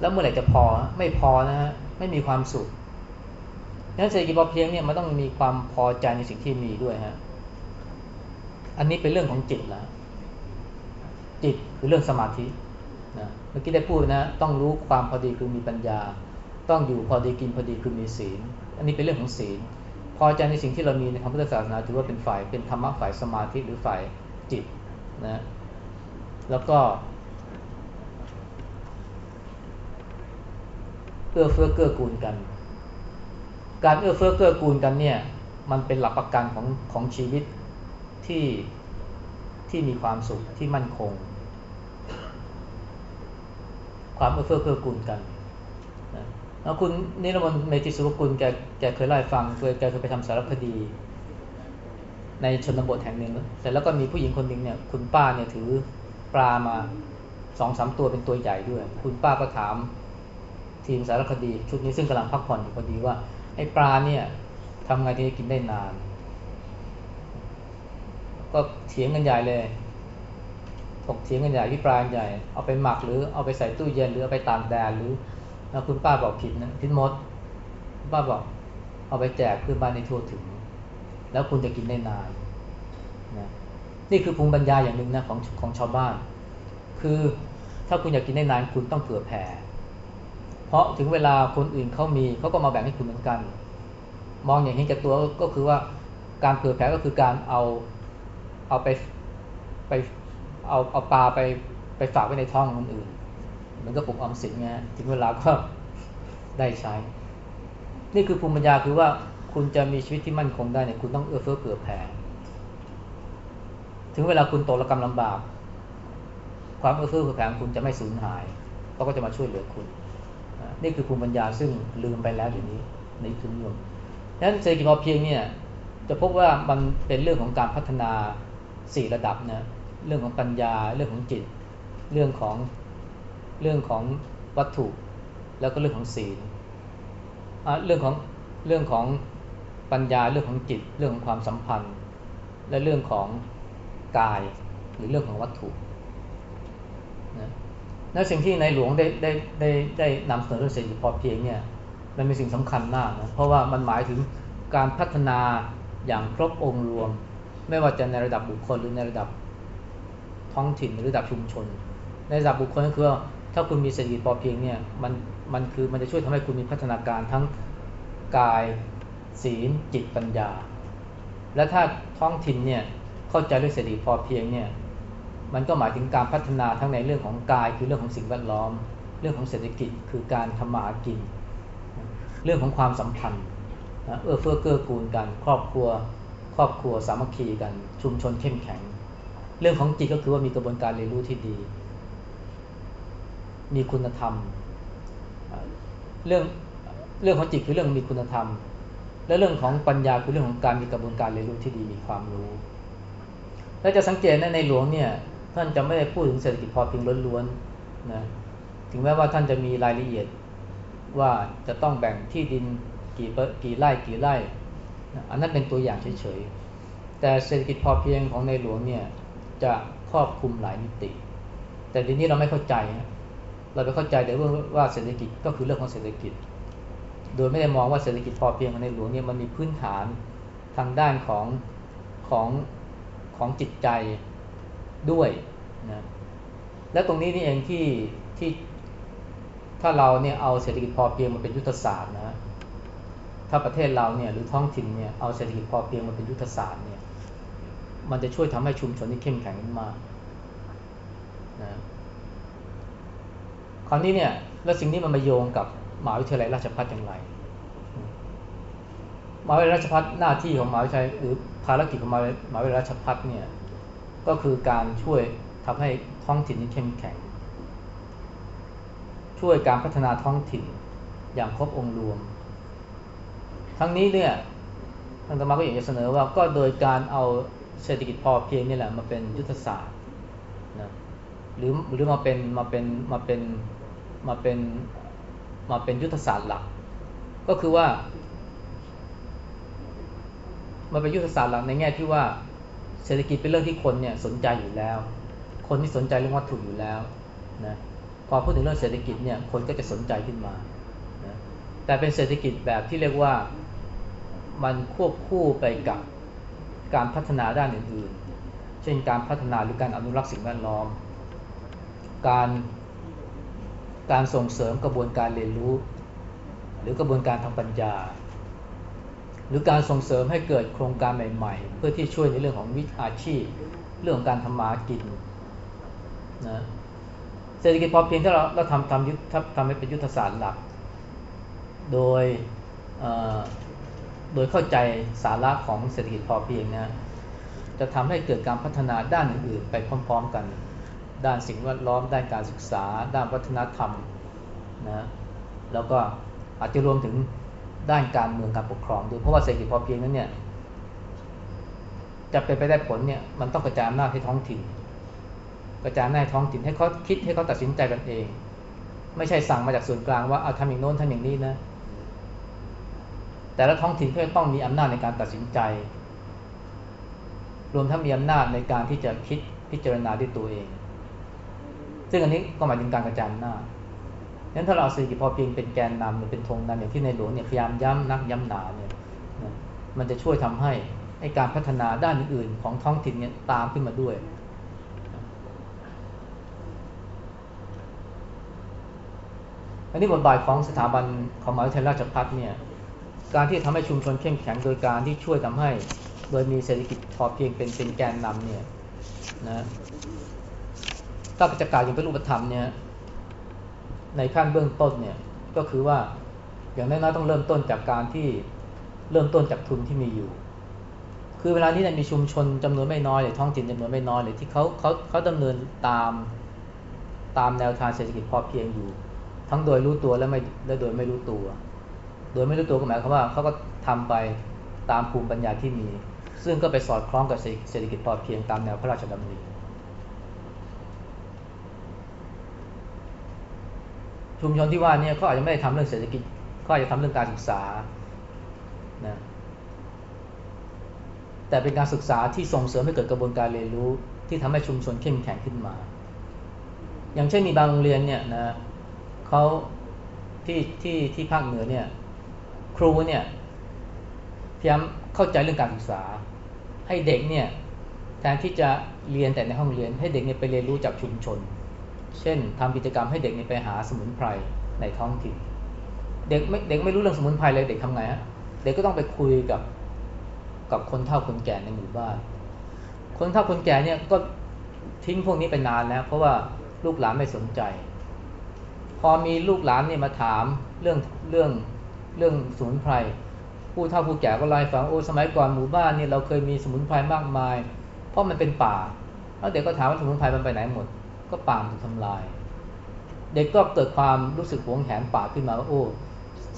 แล้วเมื่อไหร่จะพอไม่พอนะฮะไม่มีความสุข นั้นเศรษฐกิจพอเพียงเนี่ยมันต้องมีความพอใจในสิ่งที่มีด้วยฮะ อันนี้เป็นเรื่องของจิตแล้วจิตคือเรื่องสมาธินะเมื่อกี้ได้พูดนะต้องรู้ความพอดีคือมีปัญญา ต้องอยู่พอดีกินพอดีคือมีศีล อันนี้เป็นเรื่องของศีล พอใจในสิ่งที่เรามีในคำพุทธศาสนาถือว่าเป็นฝ่ายเป็นธรรมะฝ่ายสมาธิหรือฝ่ายจิตนะแล้วก็เอื้อเฟื้อเกื้อกูลกัน การเอื้อเฟื้อเกื้อกูลกันเนี่ย มันเป็นหลักประกันของของชีวิตที่ที่มีความสุขที่มั่นคง ความเอื้อเฟื้อเกื้อกูลกันนะแล้วคุณนิรมนเมธิสุภกุลแกแกเคยเล่าฟังเคยแกเคยไปทำสารคดี ในชนบทแห่งหนึ่งแต่แล้วก็มีผู้หญิงคนหนึ่งเนี่ย คุณป้าเนี่ยถือปลามาสองสามตัวเป็นตัวใหญ่ด้วย คุณป้าก็ถามทีมสารคดี ชุดนี้ซึ่งกำลังพักผ่อนอยู่พอดีว่า ไอ้ปลาเนี่ยทำไงที่จะกินได้นาน ก็เถียงกันใหญ่เลยถกเถียงกันใหญ่ที่ปลาใหญ่ เอาไปหมักหรือเอาไปใส่ตู้เย็นหรือเอาไปตากแดดหรือคุณป้าบอกผิดนะผิดมดป้าบอกเอาไปแจกเพื่อบ้านในทั่วถึง แล้วคุณจะกินได้นานนะนี่คือภูมิปัญญาอย่างหนึ่งนะของของชาวบ้าน คือถ้าคุณอยากกินได้นานคุณต้องเผื่อแผ่ เพราะถึงเวลาคนอื่นเขามีเขาก็มาแบ่งให้คุณเหมือนกัน มองอย่างนี้กับตัวก็คือว่าการเผื่อแผ่ก็คือการเอาเอาไปไปเอาเอาปลาไปไปฝากไว้ในท้องคนอื่น มันก็ปลุกออมสินไงถึงเวลาก็ได้ใช้ นี่คือภูมิปัญญาคือว่าคุณจะมีชีวิตที่มั่นคงได้เนี่ยคุณต้องเอื้อเฟื้อเผื่อแผ่ถึงเวลาคุณตกระกรรมลำบาก ความเอื้อเฟื้อเผื่อแผ่คุณจะไม่สูญหายเขาก็จะมาช่วยเหลือคุณ นี่คือภูมิปัญญาซึ่งลืมไปแล้วเดี๋ยวนี้ในทุนนิยมดังนั้นเศรษฐกิจพอเพียงเนี่ยจะพบว่ามันเป็นเรื่องของการพัฒนาสี่ระดับนะเรื่องของปัญญาเรื่องของจิต เรื่องของเรื่องของวัตถุ แล้วก็เรื่องของศีลเรื่องของเรื่องของปัญญาเรื่องของจิต เรื่องของความสัมพันธ์ และเรื่องของกายหรือเรื่องของวัตถุนะ และสิ่งที่ในหลวงได้ได้ได้ได้นำเสนอเรื่องเศรษฐกิจพอเพียงเนี่ยมันเป็นสิ่งสำคัญมากนะเพราะว่ามันหมายถึงการพัฒนาอย่างครบองค์รวม ไม่ว่าจะในระดับบุคคลหรือในระดับท้องถิ่นหรือระดับชุมชน ในระดับบุคคลก็คือถ้าคุณมีเศรษฐกิจพอเพียงเนี่ยมันมันคือมันจะช่วยทำให้คุณมีพัฒนาการทั้งกายศีลจิตปัญญา และถ้าท้องถิ่นเนี่ยเข้าใจเรื่องเศรษฐกิจพอเพียงเนี่ย มันก็หมายถึงการพัฒนาทั้งในเรื่องของกาย คือเรื่องของสิ่งแวดล้อม เรื่องของเศรษฐกิจคือการทำมาหากิน เรื่องของความสัมพันธ์เอื้อเฟื้อเกื้อกูลกัน ครอบครัว ครอบครัวสามัคคีกัน ชุมชนเข้มแข็ง เรื่องของจิตก็คือว่ามีกระบวนการเรียนรู้ที่ดี มีคุณธรรม เรื่องเรื่องของจิตคือเรื่องมีคุณธรรม และเรื่องของปัญญาคือเรื่องของการมีกระบวนการเรียนรู้ที่ดีมีความรู้ และจะสังเกตในหลวงเนี่ย ท่านจะไม่ได้พูดถึงเศรษฐกิจพอเพียงล้วนๆนะถึงแม้ว่าท่านจะมีรายละเอียดว่าจะต้องแบ่งที่ดินกี่กี่ไร่กี่ไร่ อันนั้นเป็นตัวอย่างเฉยๆ แต่เศรษฐกิจพอเพียงของในหลวงเนี่ยจะครอบคลุมหลายมิติ แต่ทีนี้เราไม่เข้าใจ เราไปเข้าใจแต่ว่าเศรษฐกิจก็คือเรื่องของเศรษฐกิจ โดยไม่ได้มองว่าเศรษฐกิจพอเพียงของในหลวงเนี่ยมันมีพื้นฐานทางด้านของของของจิตใจ ด้วยนะและตรงนี้นี่เองที่ที่ถ้าเราเนี่ยเอาเศรษฐกิจพอเพียงมาเป็นยุทธศาสตร์นะถ้าประเทศเราเนี่ยหรือท้องถิ่นเนี่ยเอาเศรษฐกิจพอเพียงมาเป็นยุทธศาสตร์เนี่ยมันจะช่วยทำให้ชุมชนที่เข้มแข็งขึ้นมานะคราวนี้เนี่ยแล้วสิ่งนี้มันมาโยงกับมหาวิทยาลัยราชภัฏอย่างไรมหาวิทยาลัยราชภัฏหน้าที่ของมหาวิทยาลัยหรือภารกิจของมหาวิทยาลัยราชภัฏเนี่ย ก็คือการช่วยทำให้ท้องถิ่นนี้เข้มแข็ง ช่วยการพัฒนาท้องถิ่นอย่างครบองค์รวม ทั้งนี้เนี่ยทางธรรมะก็อยากจะเสนอว่าก็โดยการเอาเศรษฐกิจพอเพียงนี่แหละมาเป็นยุทธศาสตร์นะหรือหรือมาเป็นมาเป็นมาเป็นมาเป็นมาเป็นยุทธศาสตร์หลัก ก็คือว่ามาเป็นยุทธศาสตร์หลักในแง่ที่ว่า เศรษฐกิจเป็นเรื่องที่คนเนี่ยสนใจอยู่แล้ว คนที่สนใจเรื่องวัตถุอยู่แล้วนะพอพูดถึงเรื่องเศรษฐกิจเนี่ยคนก็จะสนใจขึ้นมานะแต่เป็นเศรษฐกิจแบบที่เรียกว่ามันควบคู่ไปกับการพัฒนาด้านอื่นๆ เช่นการพัฒนาหรือการอนุรักษ์สิ่งแวดล้อม การการส่งเสริมกระบวนการเรียนรู้ หรือกระบวนการทางปัญญา หรือการส่งเสริมให้เกิดโครงการใหม่ ๆ เพื่อที่ช่วยในเรื่องของวิชาชีพ เรื่องของการทำมากินนะเศรษฐกิจพอเพียงที่เราเราทำทำยุทธทำให้เป็นยุทธศาสตร์หลัก โดยโดยเข้าใจสาระของเศรษฐกิจพอเพียงนะจะทำให้เกิดการพัฒนาด้านอื่นๆ ไปพร้อมๆกัน ด้านสิ่งแวดล้อม ด้านการศึกษา ด้านวัฒนธรรมนะแล้วก็อาจจะรวมถึง ด้านการเมืองการปกครองด้วยเพราะว่าเศรษฐกิจพอเพียงนั้นเนี่ยจะเป็นไปได้ผลเนี่ยมันต้องกระจายอำนาจให้ท้องถิ่น กระจายอำนาจท้องถิ่นให้เขาคิดให้เขาตัดสินใจกันเอง ไม่ใช่สั่งมาจากส่วนกลางว่าเอาทำอย่างโน้นทำอย่างนี้นะแต่ละท้องถิ่นก็ต้องมีอำนาจในการตัดสินใจ รวมทั้งมีอำนาจในการที่จะคิดพิจารณาด้วยตัวเอง ซึ่งอันนี้ก็หมายถึงการกระจายอำนาจ นั้นถ้าเราเศรษฐกิจพอเพียงเป็นแกนนำเป็นธงนำอย่างที่ในหลวงเนี่ยพยายามย้ำนักย้ำหนาเนี่ยมันจะช่วยทำให้ให้การพัฒนาด้านอื่นๆของท้องถิ่นเนี่ยตามขึ้นมาด้วย อันนี้บทบาทของสถาบันของมหาวิทยาลัยราชภัฏเนี่ยการที่ทำให้ชุมชนเข้มแข็งโดยการที่ช่วยทำให้ โดยมีเศรษฐกิจพอเพียงเป็นเป็นแกนนำเนี่ยนะถ้าจะกล่าวอย่างเป็นรูปธรรมเนี่ย ในขั้นเบื้องต้นเนี่ยก็คือว่าอย่างน้อยๆต้องเริ่มต้นจากการที่เริ่มต้นจากทุนที่มีอยู่ คือเวลานี้เนี่ยมีชุมชนจำนวนไม่น้อยเลยท้องถิ่นจำนวนไม่น้อยเลยที่เขาเขาเขาดำเนินตามตามแนวทางเศรษฐกิจพอเพียงอยู่ ทั้งโดยรู้ตัวและไม่และโดยไม่รู้ตัว โดยไม่รู้ตัวก็หมายความว่าเขาก็ทำไปตามภูมิปัญญาที่มี ซึ่งก็ไปสอดคล้องกับเศรษฐกิจพอเพียงตามแนวพระราชดำริ ชุมชนที่ว่านี่เขาอาจจะไม่ได้ทำเรื่องเศรษฐกิจเขาอาจจะทำเรื่องการศึกษานะแต่เป็นการศึกษาที่ส่งเสริมให้เกิดกระบวนการเรียนรู้ ที่ทำให้ชุมชนเข้มแข็งขึ้นมา อย่างเช่นมีบางโรงเรียนเนี่ยนะเขาที่ที่ที่ภาคเหนือเนี่ยครูเนี่ยพยายามเข้าใจเรื่องการศึกษา ให้เด็กเนี่ยแทนที่จะเรียนแต่ในห้องเรียน ให้เด็กเนี่ยไปเรียนรู้จากชุมชน เช่นทำกิจกรรมให้เด็กนี่ไปหาสมุนไพรในท้องถิ่น เด็กไม่เด็กไม่รู้เรื่องสมุนไพรเลยเด็กทำไงฮะเด็กก็ต้องไปคุยกับกับคนเฒ่าคนแก่ในหมู่บ้าน คนเฒ่าคนแก่เนี่ยก็ทิ้งพวกนี้ไปนานแล้ว เพราะว่าลูกหลานไม่สนใจ พอมีลูกหลานเนี่ยมาถามเรื่องเรื่องเรื่องสมุนไพรผู้เฒ่าผู้แก่ก็ไล่ฟังโอ้สมัยก่อนหมู่บ้านนี่เราเคยมีสมุนไพรมากมาย เพราะมันเป็นป่าแล้วเด็กก็ถามว่าสมุนไพรมันไปไหนหมด ก็ป่าถูกทำลาย เด็กก็เกิดความรู้สึกหวงแหนป่าขึ้นมาว่าโอ้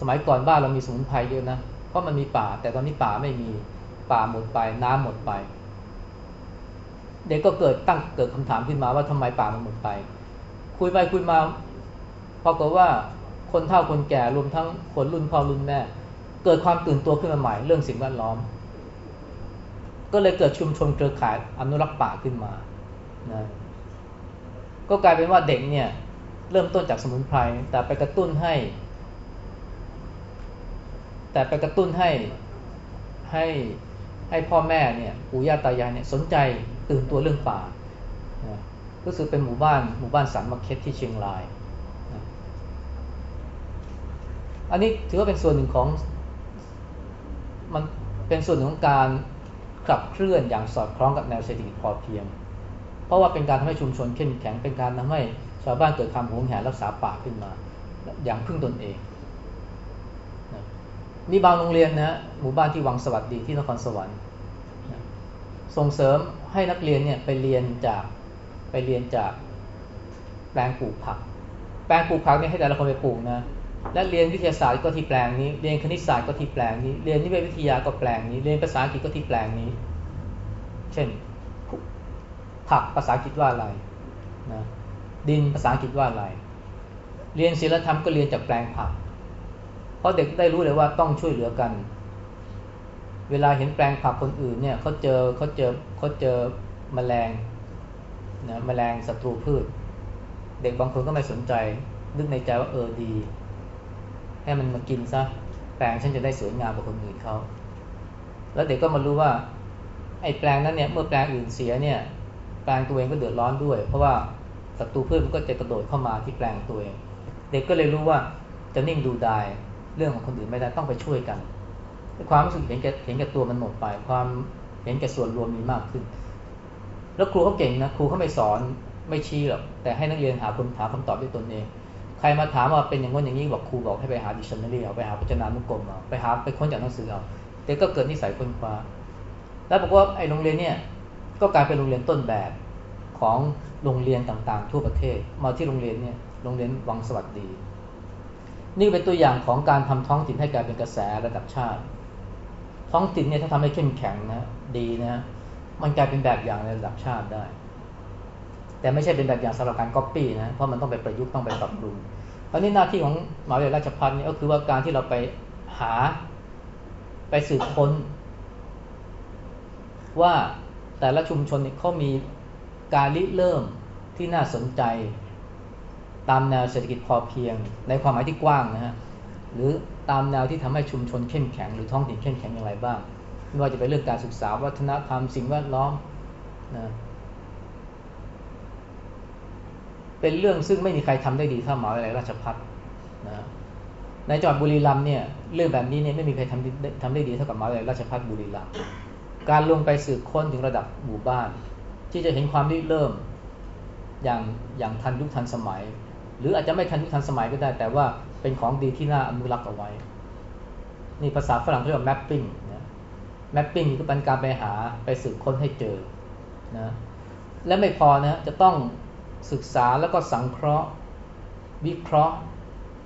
สมัยก่อนบ้านเรามีสมุนไพรเยอะนะ เพราะมันมีป่า แต่ตอนนี้ป่าไม่มีป่าหมดไป น้ำหมดไป เด็กก็เกิดตั้งเกิดคำถามขึ้นมาว่าทำไมป่ามันหมดไป คุยไปคุยมาพอกว่าคนเฒ่าคนแก่รวมทั้งคนรุ่นพ่อรุ่นแม่ เกิดความตื่นตัวขึ้นมาใหม่เรื่องสิ่งแวดล้อม ก็เลยเกิดชุมชนเครือข่ายอนุรักษ์ป่าขึ้นมานะ ก็กลายเป็นว่าเด็กเนี่ยเริ่มต้นจากสมุนไพรแต่ไปกระตุ้นให้ แต่ไปกระตุ้นให้ให้ให้พ่อแม่เนี่ยปู่ย่าตายายเนี่ยสนใจตื่นตัวเรื่องป่าก็คือเป็นหมู่บ้านหมู่บ้านสันมาเค็ตที่เชียงราย อันนี้ถือว่าเป็นส่วนหนึ่งของมันเป็นส่วนหนึ่งของการขับเคลื่อนอย่างสอดคล้องกับแนวเศรษฐกิจพอเพียง เพราะว่าเป็นการทำให้ชุมชนเข้มแข็งเป็นการทำให้ชาวบ้านเกิดความหวงแหนรักษาป่าขึ้นมา อย่างพึ่งตนเองมีบางโรงเรียนนะหมู่บ้านที่วังสวัสดีที่นครสวรรค์ส่งเสริมให้นักเรียนเนี่ยไปเรียนจากไปเรียนจากแปลงปลูกผัก แปลงปลูกผักเนี่ยให้แต่ละคนไปปลูกนะและเรียนวิทยาศาสตร์ก็ที่แปลงนี้ เรียนคณิตศาสตร์ก็ที่แปลงนี้ เรียนนิเวศวิทยาก็แปลงนี้ เรียนภาษาอังกฤษก็ที่แปลงนี้ เช่น ผักภาษาอังกฤษว่าอะไรนะดินภาษาอังกฤษว่าอะไร เรียนศิลธรรมก็เรียนจากแปลงผัก เพราะเด็กได้รู้เลยว่าต้องช่วยเหลือกัน เวลาเห็นแปลงผักคนอื่นเนี่ยเขาเจอเขาเจอเขาเจอแมลงนะแมลงศัตรูพืช เด็กบางคนก็ไม่สนใจ นึกในใจว่าเออดี ให้มันมากินซะแปลงฉันจะได้สวยงามกว่าคนอื่นเขาแล้วเด็กก็มารู้ว่าไอ้แปลงนั้นเนี่ยเมื่อแปลงอื่นเสียเนี่ย แปลงตัวเองก็เดือดร้อนด้วย เพราะว่าศัตรูพืชมันก็จะกระโดดเข้ามาที่แปลงตัวเอง เด็กก็เลยรู้ว่าจะนิ่งดูดายเรื่องของคนอื่นไม่ได้ต้องไปช่วยกัน ความรู้สึกเห็นแก่เห็นแก่ตัวมันหมดไป ความเห็นแก่ส่วนรวมมีมากขึ้น แล้วครูเขาเก่งนะครูเขาไม่สอนไม่ชี้หรอกแต่ให้นักเรียนหาคำถามคำตอบด้วยตนเอง ใครมาถามว่าเป็นอย่างนั้นอย่างนี้บอกครูบอกให้ไปหาดิชันนารีเอาไปหาพจนานุกรมเอาไปหาไปค้นจากหนังสือเอาเด็กก็เกิดนิสัยค้นคว้าแล้วบอกว่าไอ้โรงเรียนเนี่ย ก็กลายเป็นโรงเรียนต้นแบบของโรงเรียนต่างๆ ทั่วประเทศ มาที่โรงเรียนเนี่ยโรงเรียนวังสวัสดี นี่เป็นตัวอย่างของการทำท้องถิ่นให้กลายเป็นกระแสระดับชาติ ท้องถิ่นเนี่ยถ้าทำให้เข้มแข็งนะดีนะมันกลายเป็นแบบอย่างในระดับชาติได้ แต่ไม่ใช่เป็นแบบอย่างสำหรับการก๊อปปี้นะเพราะมันต้องไปประยุกต์ต้องไปปรับปรุงเพราะนี่หน้าที่ของมหาวิทยาลัยราชภัฏเนี่ยก็คือว่าการที่เราไปหาไปสืบค้นว่า แต่ละชุมชนเนี่ยเขามีการริเริ่มที่น่าสนใจ ตามแนวเศรษฐกิจพอเพียง ในความหมายที่กว้างนะฮะหรือตามแนวที่ทำให้ชุมชนเข้มแข็ง หรือท้องถิ่นเข้มแข็งอย่างไรบ้าง ไม่ว่าจะเป็นเรื่องการศึกษาวัฒนธรรมสิ่งแวดล้อมนะเป็นเรื่องซึ่งไม่มีใครทำได้ดีเท่ามหาวิทยาลัยราชภัฏนะในจังหวัดบุรีรัมย์เนี่ยเรื่องแบบนี้เนี่ยไม่มีใครทำทำได้ดีเท่ากับมหาวิทยาลัยราชภัฏบุรีรัมย์ การลงไปสืบค้นถึงระดับหมู่บ้าน ที่จะเห็นความริเริ่มอย่างอย่างทันยุคทันสมัย หรืออาจจะไม่ทันยุคทันสมัยก็ได้ แต่ว่าเป็นของดีที่น่าอนุรักษ์เอาไว้ นี่ภาษาฝรั่งเรียกว่า mapping นะ mapping ก็เป็นการไปหาไปสืบค้นให้เจอนะและไม่พอนะจะต้องศึกษาแล้วก็สังเคราะห์ วิเคราะห์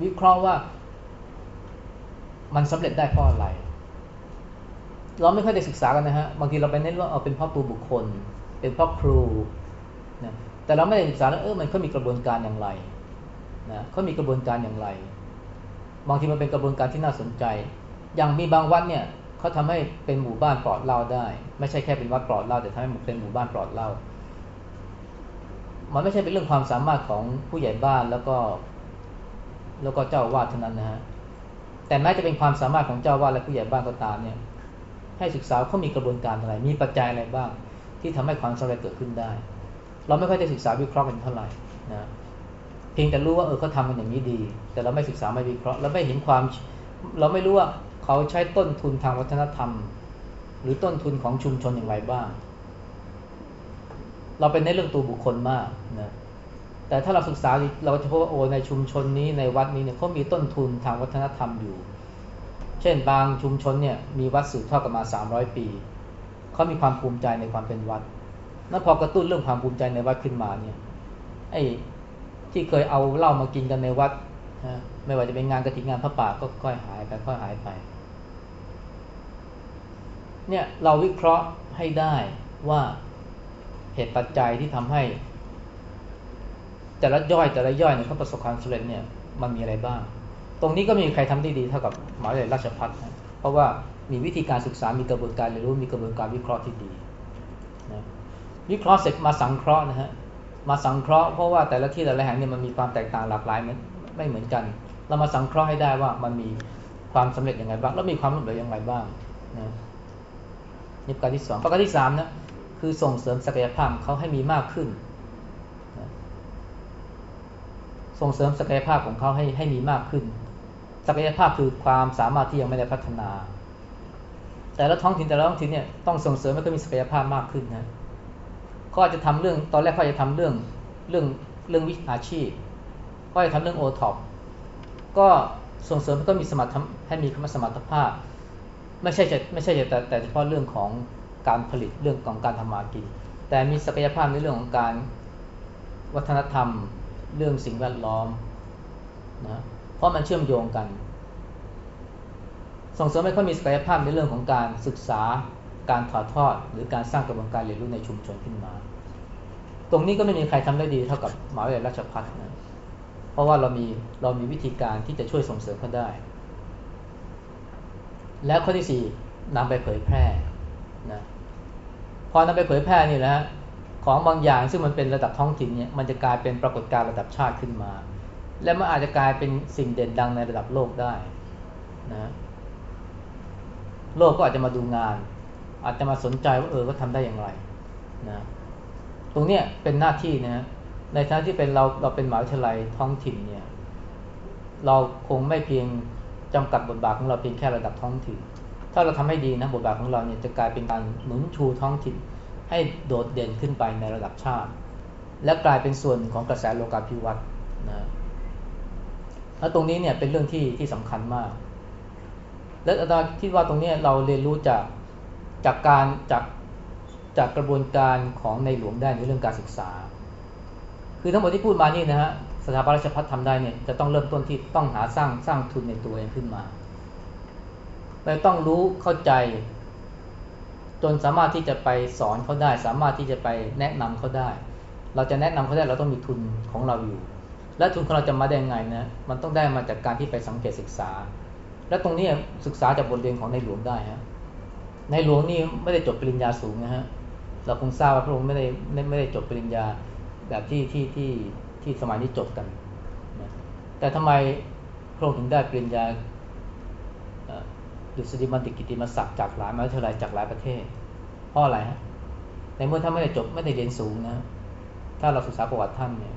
วิเคราะห์ว่ามันสำเร็จได้เพราะอะไร เราไม่ค่อยได้ศึกษากันนะฮะ บางทีเราไปเน้นว่าเอาเป็นพราะตัวบุคคล เป็นพราะครูนะแต่เราไม่ได้ศึกษาแล้วเออมันเขามีกระบวนการอย่างไรนะเขามีกระบวนการอย่างไร บางทีมันเป็นกระบวนการที่น่าสนใจ อย่างมีบางวัดเนี่ยเขาทำให้เป็นหมู่บ้านปลอดเหล้าได้ ไม่ใช่แค่เป็นวัดปลอดเหล้าแต่ทำให้เป็นหมู่บ้านปลอดเหล้ามันไม่ใช่เป็นเรื่องความสามารถของผู้ใหญ่บ้านแล้วก็ แล้วก็เจ้าวาดเท่านั้นนะฮะแต่แม้จะเป็นความสามารถของเจ้าวาดและผู้ใหญ่บ้านก็ตามเนี่ย ให้ศึกษาเขามีกระบวนการอะไร มีปัจจัยอะไรบ้าง ที่ทำให้ความสำเร็จเกิดขึ้นได้ เราไม่ค่อยได้ศึกษาวิเคราะห์กันเท่าไหร่นะเพียงแต่รู้ว่าเออเขาทำกันอย่างนี้ดี แต่เราไม่ศึกษาไม่วิเคราะห์เราไม่เห็นความ เราไม่รู้ว่าเขาใช้ต้นทุนทางวัฒนธรรม หรือต้นทุนของชุมชนอย่างไรบ้าง เราเป็นในเรื่องตัวบุคคลมากนะแต่ถ้าเราศึกษาเราจะพบว่าโอในชุมชนนี้ในวัดนี้เนี่ยเขามีต้นทุนทางวัฒนธรรมอยู่ เช่นบางชุมชนเนี่ยมีวัดสืบทอดกันมาสามร้อยปี เขามีความภูมิใจในความเป็นวัด แล้วพอกระตุ้นเรื่องความภูมิใจในวัดขึ้นมาเนี่ยไอ้ที่เคยเอาเหล้ามากินกันในวัดนะไม่ว่าจะเป็นงานกระถิ่นงานพระป่าก็ค่อยหายไปค่อยหายไป เนี่ยเราวิเคราะห์ให้ได้ว่าเหตุปัจจัยที่ทำให้ แต่ละย่อยแต่ละย่อยเนี่ยเขาประสบความสำเร็จเนี่ยมันมีอะไรบ้าง ตรงนี้ก็ไม่มีใครทำได้ดีเท่ากับหมหาวิทยาลัยราชภัฏนะเพราะว่ามีวิธีการศึกษา มีกระบวนการเรียนรู้ มีกระบวนการวิเคราะห์ที่ดีนะวิเคราะห์เสร็จมาสังเคราะห์นะฮะ มาสังเคราะห์เพราะว่าแต่ละที่แต่ละแห่งเนี่ยมันมีความแตกต่างหลากหลายไม่เหมือนกัน เรามาสังเคราะห์ให้ได้ว่ามันมีความสำเร็จยังไงบ้าง แล้วมีความล้มเหลวยังไงบ้างนะนี่ประการที่สองประการที่สามนะ คือส่งเสริมศักยภาพเขาให้มีมากขึ้น ส่งเสริมศักยภาพของเขาให้ให้มีมากขึ้น ศักยภาพคือความสามารถที่ยังไม่ได้พัฒนา แต่ละท้องถิ่นแต่ละท้องถิ่นเนี่ยต้องส่งเสริมให้เขามีศักยภาพมากขึ้นนะเขาอาจจะทำเรื่องตอนแรกเขาจะทำเรื่องเรื่องเรื่องวิชาชีพก็จะทำเรื่องโอท็อปก็ส่งเสริมให้เขามีสมรรถให้มีสมรรถภาพ ไม่ใช่จะไม่ใช่แต่แต่เฉพาะเรื่องของการผลิตเรื่องของการทำมากิน แต่มีศักยภาพในเรื่องของการวัฒนธรรม เรื่องสิ่งแวดล้อมนะเพราะมันเชื่อมโยงกัน ส่งเสริมให้เขามีศักยภาพในเรื่องของการศึกษาการถ่ายทอด หรือการสร้างกระบวนการเรียนรู้ในชุมชนขึ้นมา ตรงนี้ก็ไม่มีใครทำได้ดีเท่ากับมหาวิทยาลัยราชภัฏนะเพราะว่าเรามีเรามีวิธีการที่จะช่วยส่งเสริมเขาได้ แล้วข้อที่สี่นำไปเผยแพร่นะพอนำไปเผยแพร่นี่แหละ ของบางอย่างซึ่งมันเป็นระดับท้องถิ่นเนี่ยมันจะกลายเป็นปรากฏการณ์ระดับชาติขึ้นมา และมันอาจจะกลายเป็นสิ่งเด่นดังในระดับโลกได้นะโลกก็อาจจะมาดูงาน อาจจะมาสนใจว่าเออว่าทำได้อย่างไรนะตรงเนี้ยเป็นหน้าที่นะในฐานะที่เป็นเราเราเป็นหมหาวิทยาลัยท้องถิ่นเนี่ยเราคงไม่เพียงจำกัดบทบาทของเราเพียงแค่ระดับท้องถิ่น ถ้าเราทำให้ดีนะบทบาทของเราเนี่ยจะกลายเป็นการหนุนชูท้องถิ่น ให้โดดเด่นขึ้นไปในระดับชาติ และกลายเป็นส่วนของกระแสโลกาภิวัตน์นะแล้วตรงนี้เนี่ยเป็นเรื่องที่ที่สำคัญมาก และอาจารย์คิดว่าตรงนี้เราเรียนรู้จากจากการจากจากกระบวนการของในหลวงได้ในเรื่องการศึกษา คือทั้งหมดที่พูดมานี่นะฮะสถาบันราชพัฒน์ทำได้เนี่ยจะต้องเริ่มต้นที่ต้องหาสร้างสร้างทุนในตัวเองขึ้นมาเราต้องรู้เข้าใจ จนสามารถที่จะไปสอนเขาได้ สามารถที่จะไปแนะนำเขาได้ เราจะแนะนำเขาได้เราต้องมีทุนของเราอยู่ และทุนของเราจะมาได้ไงนะมันต้องได้มาจากการที่ไปสังเกตศึกษา และตรงนี้ศึกษาจากบทเรียนของในหลวงได้ฮะในหลวงนี่ไม่ได้จบปริญญาสูงนะฮะเราคงทราบว่าพระองค์ไม่ได้ไม่ได้จบปริญญาแบบที่ที่ที่ที่สมัยนี้จบกัน แต่ทำไมพระองค์ถึงได้ปริญญา ดุษฎีบัณฑิตกิติมศักดิ์จากหลายมหาวิทยาลัยจากหลายประเทศ เพราะอะไรฮะในเมื่อท่านไม่ได้จบไม่ได้เรียนสูงนะ ถ้าเราศึกษาประวัติท่านเนี่ย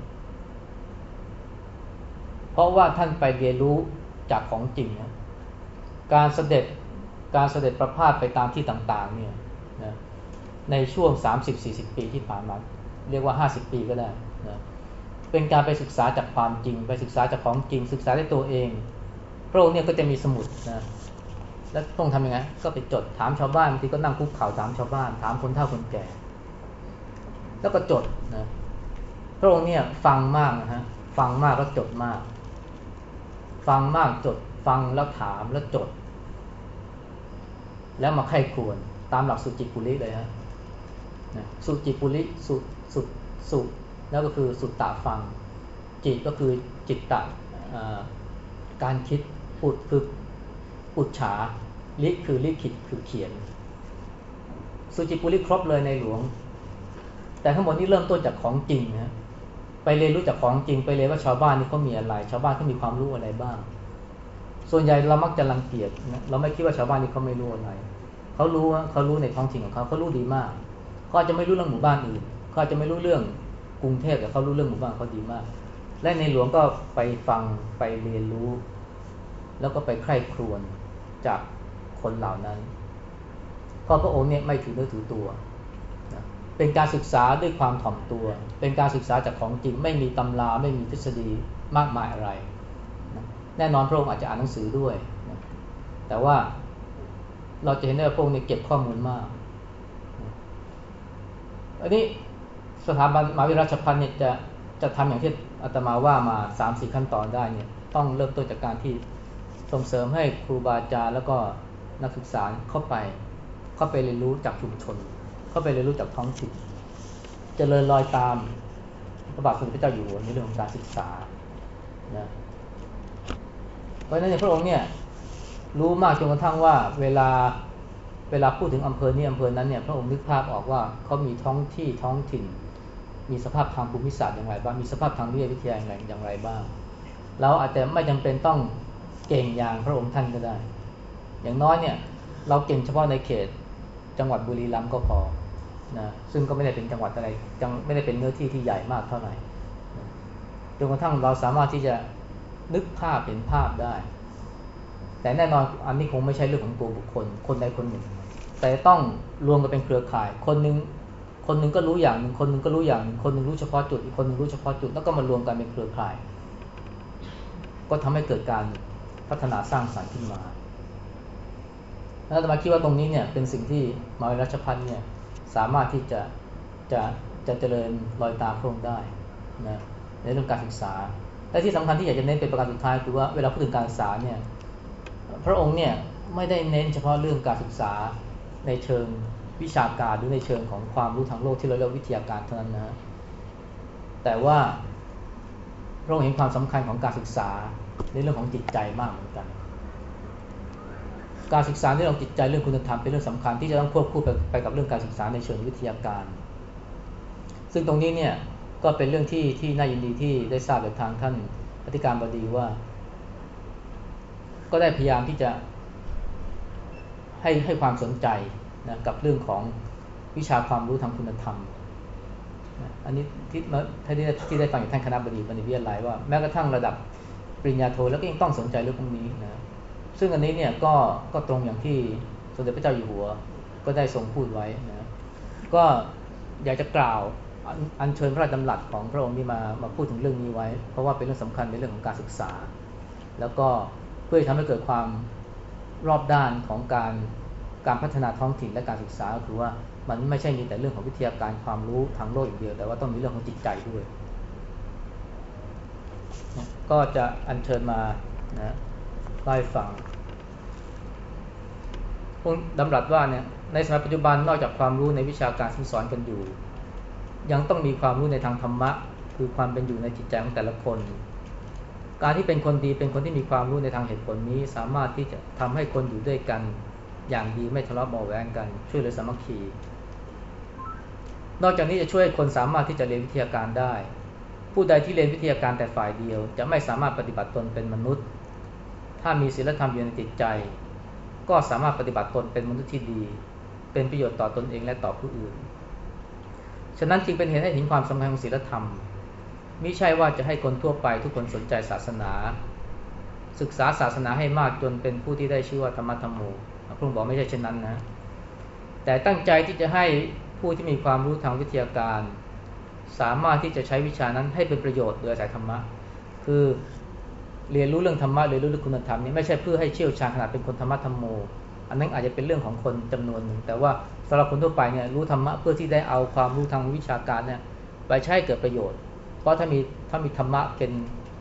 เพราะว่าท่านไปเรียนรู้จากของจริงนะการเสด็จการเสด็จประพาสไปตามที่ต่าง ๆ เนี่ยนะในช่วง 30-40 ปีที่ผ่านมาเรียกว่า 50 ปีก็ได้นะเป็นการไปศึกษาจากความจริง ไปศึกษาจากของจริง ศึกษาด้วยตัวเอง พระองค์เนี่ยก็จะมีสมุดนะ แล้วต้องทำยังไง ก็ไปจดถามชาวบ้านบางทีก็นั่งคุกเข่าถามชาวบ้าน ถามคนเฒ่าคนแก่ แล้วก็จดนะพระองค์เนี่ยฟังมากนะฮะฟังมากแล้วจดมาก ฟังมากจด ฟังแล้วถามแล้วจด แล้วมาไข้ควรตามหลักสุจิปุริเลยฮะนะสุจิปุริสุสุสุแล้วก็คือสุตตะฟัง จิตก็คือจิตตะการคิดพูดคือ อุจฉาลิคือลิขิตคือเขียน สุจิปุริครบเลยในหลวง แต่ทั้งหมดนี้เริ่มต้นจากของจริงนะไปเรียนรู้จากของจริงไปเรียนว่าชาวบ้านนี่เขามีอะไร ชาวบ้านเขามีความรู้อะไรบ้าง ส่วนใหญ่เรามักจะรังเกียจนะเราไม่คิดว่าชาวบ้านนี่เขาไม่รู้อะไรเขารู้ว่าเขารู้ในท้องถิ่นของเขาเขารู้ดีมากเขาอาจจะไม่รู้เรื่องหมู่บ้านอื่นเขาอาจจะไม่รู้เรื่องกรุงเทพแต่เขารู้เรื่องหมู่บ้านเขาดีมาก และในหลวงก็ไปฟังไปเรียนรู้ แล้วก็ไปใคร่ครวญ จากคนเหล่านั้น เพราะพระองค์เนี่ยไม่ถือเนื้อถือตัวเป็นการศึกษาด้วยความถ่อมตัว เป็นการศึกษาจากของจริง ไม่มีตำราไม่มีทฤษฎีมากมายอะไรแน่นอนพระองค์อาจจะอ่านหนังสือด้วยแต่ว่าเราจะเห็นได้ว่าพระองค์เนี่ยเก็บข้อมูลมากอันนี้สถาบันมหาวิทยาลัยราชพัฒน์เนี่ยจะจะทำอย่างที่อาตมาว่ามาสามสี่ขั้นตอนได้เนี่ยต้องเริ่มต้นจากการที่ ส่งเสริมให้ครูบาอาจารย์แล้วก็นักศึกษาเข้าไป เข้าไปเรียนรู้จากชุมชน เข้าไปเรียนรู้จากท้องถิ่นจเจริญรอยตามพระบาทสมเด็จพระเจ้าอยู่หัวในเรื่องของการศึกษานะเพราะฉะนั้นพระองค์เนี่ยรู้มากจนกระทั่งว่าเวลาเวลาพูดถึงอำเภอนี้อำเภอนั้นเนี่ยพระองค์นึกภาพออกว่าเขามีท้องที่ท้องถิ่น มีสภาพทางภูมิศาสตร์อย่างไรบ้างมีสภาพทางวิทยาวิทยาอย่างไรอย่างไรบ้าง เราอาจจะไม่จำเป็นต้อง เก่งอย่างพระองค์ท่านก็ได้ อย่างน้อยเนี่ย เราเก่งเฉพาะในเขตจังหวัดบุรีรัมย์ก็พอนะซึ่งก็ไม่ได้เป็นจังหวัดอะไรจังไม่ได้เป็นเนื้อที่ที่ใหญ่มากเท่าไหร่จนกระทั่งเราสามารถที่จะนึกภาพเห็นภาพได้ แต่แน่นอนอันนี้คงไม่ใช่เรื่องของตัวบุคคล คนใดคนหนึ่ง แต่ต้องรวมกันเป็นเครือข่าย คนหนึ่งคนหนึ่งก็รู้อย่างหนึ่งคนหนึ่งก็รู้อย่างหนึ่งคนหนึ่งรู้เฉพาะจุดอีกคนหนึ่งรู้เฉพาะจุดแล้วก็มารวมกันเป็นเครือข่าย ก็ทำให้เกิดการ พัฒนาสร้างสรรค์ขึ้นมาแล้วมาคิดว่าตรงนี้เนี่ยเป็นสิ่งที่มาวิรัชพันธ์เนี่ยสามารถที่จะจะจะเจริญรอยตามพระองค์ได้นะในเรื่องการศึกษา และที่สำคัญที่อยากจะเน้นเป็นประการสุดท้ายคือว่าเวลาพูดถึงการศึกษาเนี่ยพระองค์เนี่ยไม่ได้เน้นเฉพาะเรื่องการศึกษาในเชิงวิชาการหรือในเชิงของความรู้ทางโลกที่เราเรียกวิทยาการเท่านั้นนะแต่ว่าพระองค์เห็นความสำคัญของการศึกษา ในเรื่องของจิตใจมากเหมือนกัน การศึกษาเรื่องจิตใจเรื่องคุณธรรมเป็นเรื่องสำคัญที่จะต้องควบคู่ไปกับเรื่องการศึกษาในเชิงวิทยาการ ซึ่งตรงนี้เนี่ยก็เป็นเรื่องที่ที่น่ายินดีที่ได้ทราบจากทางท่านอธิการบดีว่า ก็ได้พยายามที่จะให้ให้ความสนใจนะกับเรื่องของวิชาความรู้ทางคุณธรรม อันนี้ที่ที่ได้ที่ได้ฟังจากท่านคณะบดีบดีวิทยาลัยว่าแม้กระทั่งระดับ ปริญญาโทแล้วก็ยังต้องสนใจเรื่องพวกนี้นะซึ่งอันนี้เนี่ยก็ก็ตรงอย่างที่สมเด็จพระเจ้าอยู่หัว ก็ได้ทรงพูดไว้นะก็อยากจะกล่าวอัญเชิญพระราชดำรัสของพระองค์นี้มามาพูดถึงเรื่องนี้ไว้ เพราะว่าเป็นเรื่องสำคัญในเรื่องของการศึกษา แล้วก็เพื่อทำให้เกิดความรอบด้านของการการพัฒนาท้องถิ่นและการศึกษาคือว่ามันไม่ใช่มีแต่เรื่องของวิทยาการความรู้ทางโลกอย่างเดียว แต่ว่าต้องมีเรื่องของจิตใจด้วย ก็จะอัญเชิญมานะไล่ฟังพงดำรัสว่าเนี่ยในสมัยปัจจุบันนอกจากความรู้ในวิชาการสอนกันอยู่ ยังต้องมีความรู้ในทางธรรมะ คือความเป็นอยู่ในจิตใจของแต่ละคน การที่เป็นคนดีเป็นคนที่มีความรู้ในทางเหตุผลนี้ สามารถที่จะทำให้คนอยู่ด้วยกัน อย่างดีไม่ทะเลาะเบาแวงกัน ช่วยเหลือสามัคคี นอกจากนี้จะช่วยคนสามารถที่จะเรียนวิทยาการได้ ผู้ใดที่เรียนวิทยาการแต่ฝ่ายเดียว จะไม่สามารถปฏิบัติตนเป็นมนุษย์ ถ้ามีศีลธรรมอยู่ในจิตใจ ก็สามารถปฏิบัติตนเป็นมนุษย์ที่ดี เป็นประโยชน์ต่อตนเองและต่อผู้อื่น ฉะนั้นจึงเป็นเหตุให้เห็นความสำคัญของศีลธรรมมิใช่ว่าจะให้คนทั่วไปทุกคนสนใจศาสนา ศึกษาศาสนาให้มากจนเป็นผู้ที่ได้ชื่อว่าธรรมธรรมโมพระองค์บอกไม่ใช่เช่นนั้นนะ แต่ตั้งใจที่จะให้ผู้ที่มีความรู้ทางวิทยาการ สามารถที่จะใช้วิชานั้นให้เป็นประโยชน์โดยอาศัยธรรมะ คือเรียนรู้เรื่องธรรมะเรียนรู้เรื่องคุณธรรมนี่ไม่ใช่เพื่อให้เชี่ยวชาญขนาดเป็นคนธรรมะธรรมโม อันนั้นอาจจะเป็นเรื่องของคนจำนวนหนึ่งแต่ว่าสำหรับคนทั่วไปเนี่ยรู้ธรรมะเพื่อที่ได้เอาความรู้ทางวิชาการเนี่ยไปใช้เกิดประโยชน์ เพราะถ้ามีถ้ามีธรรมะเป็น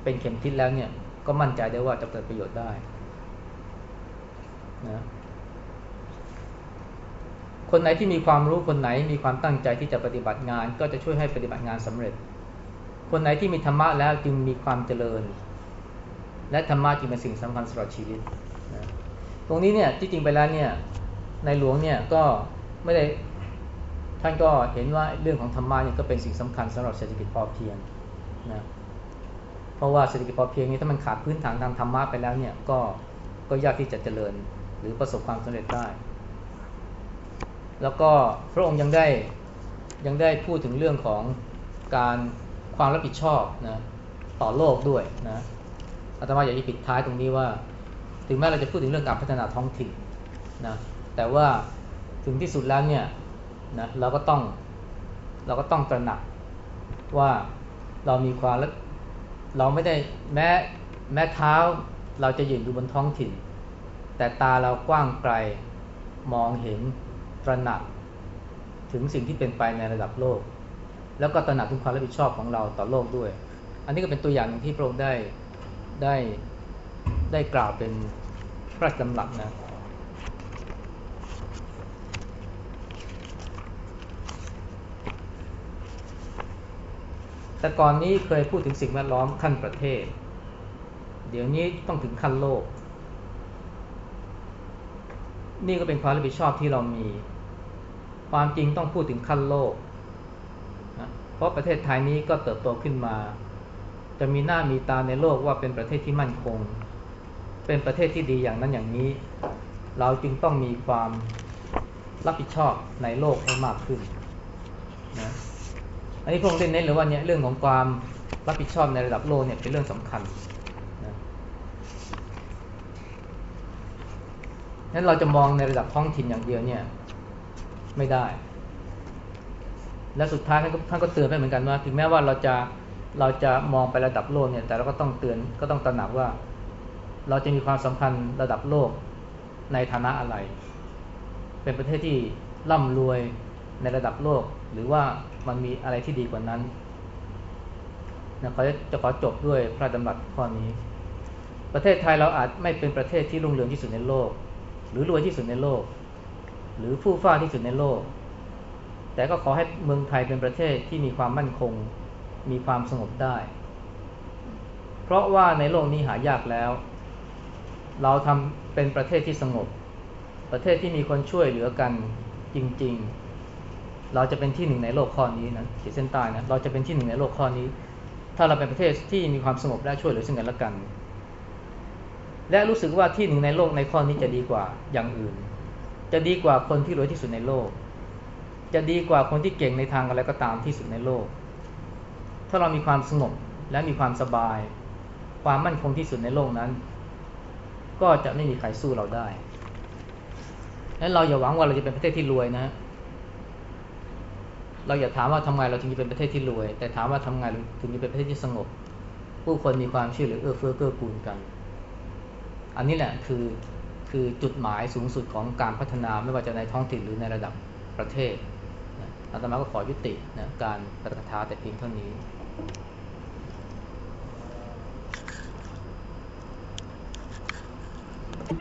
เป็นเข็มทิศแล้วเนี่ยก็มั่นใจได้ว่าจะเกิดประโยชน์ได้นะ คนไหนที่มีความรู้คนไหนมีความตั้งใจที่จะปฏิบัติงาน ก็จะช่วยให้ปฏิบัติงานสำเร็จ คนไหนที่มีธรรมะแล้วจึงมีความเจริญ และธรรมะจึงเป็นสิ่งสำคัญสำหรับชีวิตนะตรงนี้เนี่ยที่จริงไปแล้วเนี่ยในหลวงเนี่ยก็ไม่ได้ท่านก็เห็นว่าเรื่องของธรรมะเนี่ยก็เป็นสิ่งสำคัญสำหรับเศรษฐกิจพอเพียงนะเพราะว่าเศรษฐกิจพอเพียงนี้ถ้ามันขาดพื้นฐานทางธรรมะไปแล้วเนี่ยก็ก็ยากที่จะเจริญหรือประสบความสำเร็จได้ แล้วก็พระองค์ยังได้ยังได้พูดถึงเรื่องของการความรับผิดชอบนะต่อโลกด้วยนะอาตมาอยากจะปิดท้ายตรงนี้ว่า ถึงแม้เราจะพูดถึงเรื่องการพัฒนาท้องถิ่นนะแต่ว่าถึงที่สุดแล้วเนี่ยนะเราก็ต้องเราก็ต้องตระหนักว่าเรามีความเราไม่ได้แม้แม้เท้าเราจะยืนอยู่บนท้องถิ่น แต่ตาเรากว้างไกลมองเห็น ตระหนักถึงสิ่งที่เป็นไปในระดับโลก แล้วก็ตระหนักถึงความรับผิดชอบของเราต่อโลกด้วย อันนี้ก็เป็นตัวอย่างที่พระองค์ได้ได้ได้กล่าวเป็นพระราชดำรัสนะแต่ก่อนนี้เคยพูดถึงสิ่งแวดล้อมขั้นประเทศ เดี๋ยวนี้ต้องถึงขั้นโลก นี่ก็เป็นความรับผิดชอบที่เรามี ความจริงต้องพูดถึงขั้นโลกนะเพราะประเทศไทยนี้ก็เติบโตขึ้นมา จะมีหน้ามีตาในโลกว่าเป็นประเทศที่มั่นคง เป็นประเทศที่ดีอย่างนั้นอย่างนี้ เราจึงต้องมีความรับผิดชอบในโลกให้มากขึ้นนะอันนี้พงเล่นเน้นเลยว่าเนี่ยเรื่องของความรับผิดชอบในระดับโลกเนี่ยเป็นเรื่องสำคัญนะ นั้นเราจะมองในระดับท้องถิ่นอย่างเดียวเนี่ย ไม่ได้ และสุดท้ายท่านก็ท่านก็เตือนไปเหมือนกันว่า ถึงแม้ว่าเราจะเราจะมองไประดับโลกเนี่ย แต่เราก็ต้องเตือนก็ต้องตระหนักว่า เราจะมีความสำคัญระดับโลกในฐานะอะไร เป็นประเทศที่ร่ำรวยในระดับโลก หรือว่ามันมีอะไรที่ดีกว่านั้นนะเขาจะขอจบด้วยพระดำรัสข้อนี้ ประเทศไทยเราอาจไม่เป็นประเทศที่รุ่งเรืองที่สุดในโลก หรือรวยที่สุดในโลก หรือผู้ฟ้าที่สุดในโลก แต่ก็ขอให้เมืองไทยเป็นประเทศที่มีความมั่นคง มีความสงบได้ เพราะว่าในโลกนี้หายากแล้ว เราทำเป็นประเทศที่สงบ ประเทศที่มีคนช่วยเหลือกันจริง ๆ เราจะเป็นที่หนึ่งในโลกข้อนี้นะขีดเส้นใต้นะเราจะเป็นที่หนึ่งในโลกข้อนี้ ถ้าเราเป็นประเทศที่มีความสงบและช่วยเหลือซึ่งกันและกัน และรู้สึกว่าที่หนึ่งในโลกในข้อนี้จะดีกว่าอย่างอื่น จะดีกว่าคนที่รวยที่สุดในโลก จะดีกว่าคนที่เก่งในทางอะไรก็ตามที่สุดในโลก ถ้าเรามีความสงบและมีความสบาย ความมั่นคงที่สุดในโลกนั้น ก็จะไม่มีใครสู้เราได้นั้นเราอย่าหวังว่าเราจะเป็นประเทศที่รวยนะ เราอย่าถามว่าทำไมเราถึงจะเป็นประเทศที่รวย แต่ถามว่าทำไงถึงจะเป็นประเทศที่สงบ ผู้คนมีความช่วยเหลือเอื้อเฟื้อเกื้อกูลกัน อันนี้แหละคือคือจุดหมายสูงสุดของการพัฒนาไม่ว่าจะในท้องถิ่นหรือในระดับประเทศอาตมาก็ขอยุตินะการประกาศแต่เพียงเท่านี้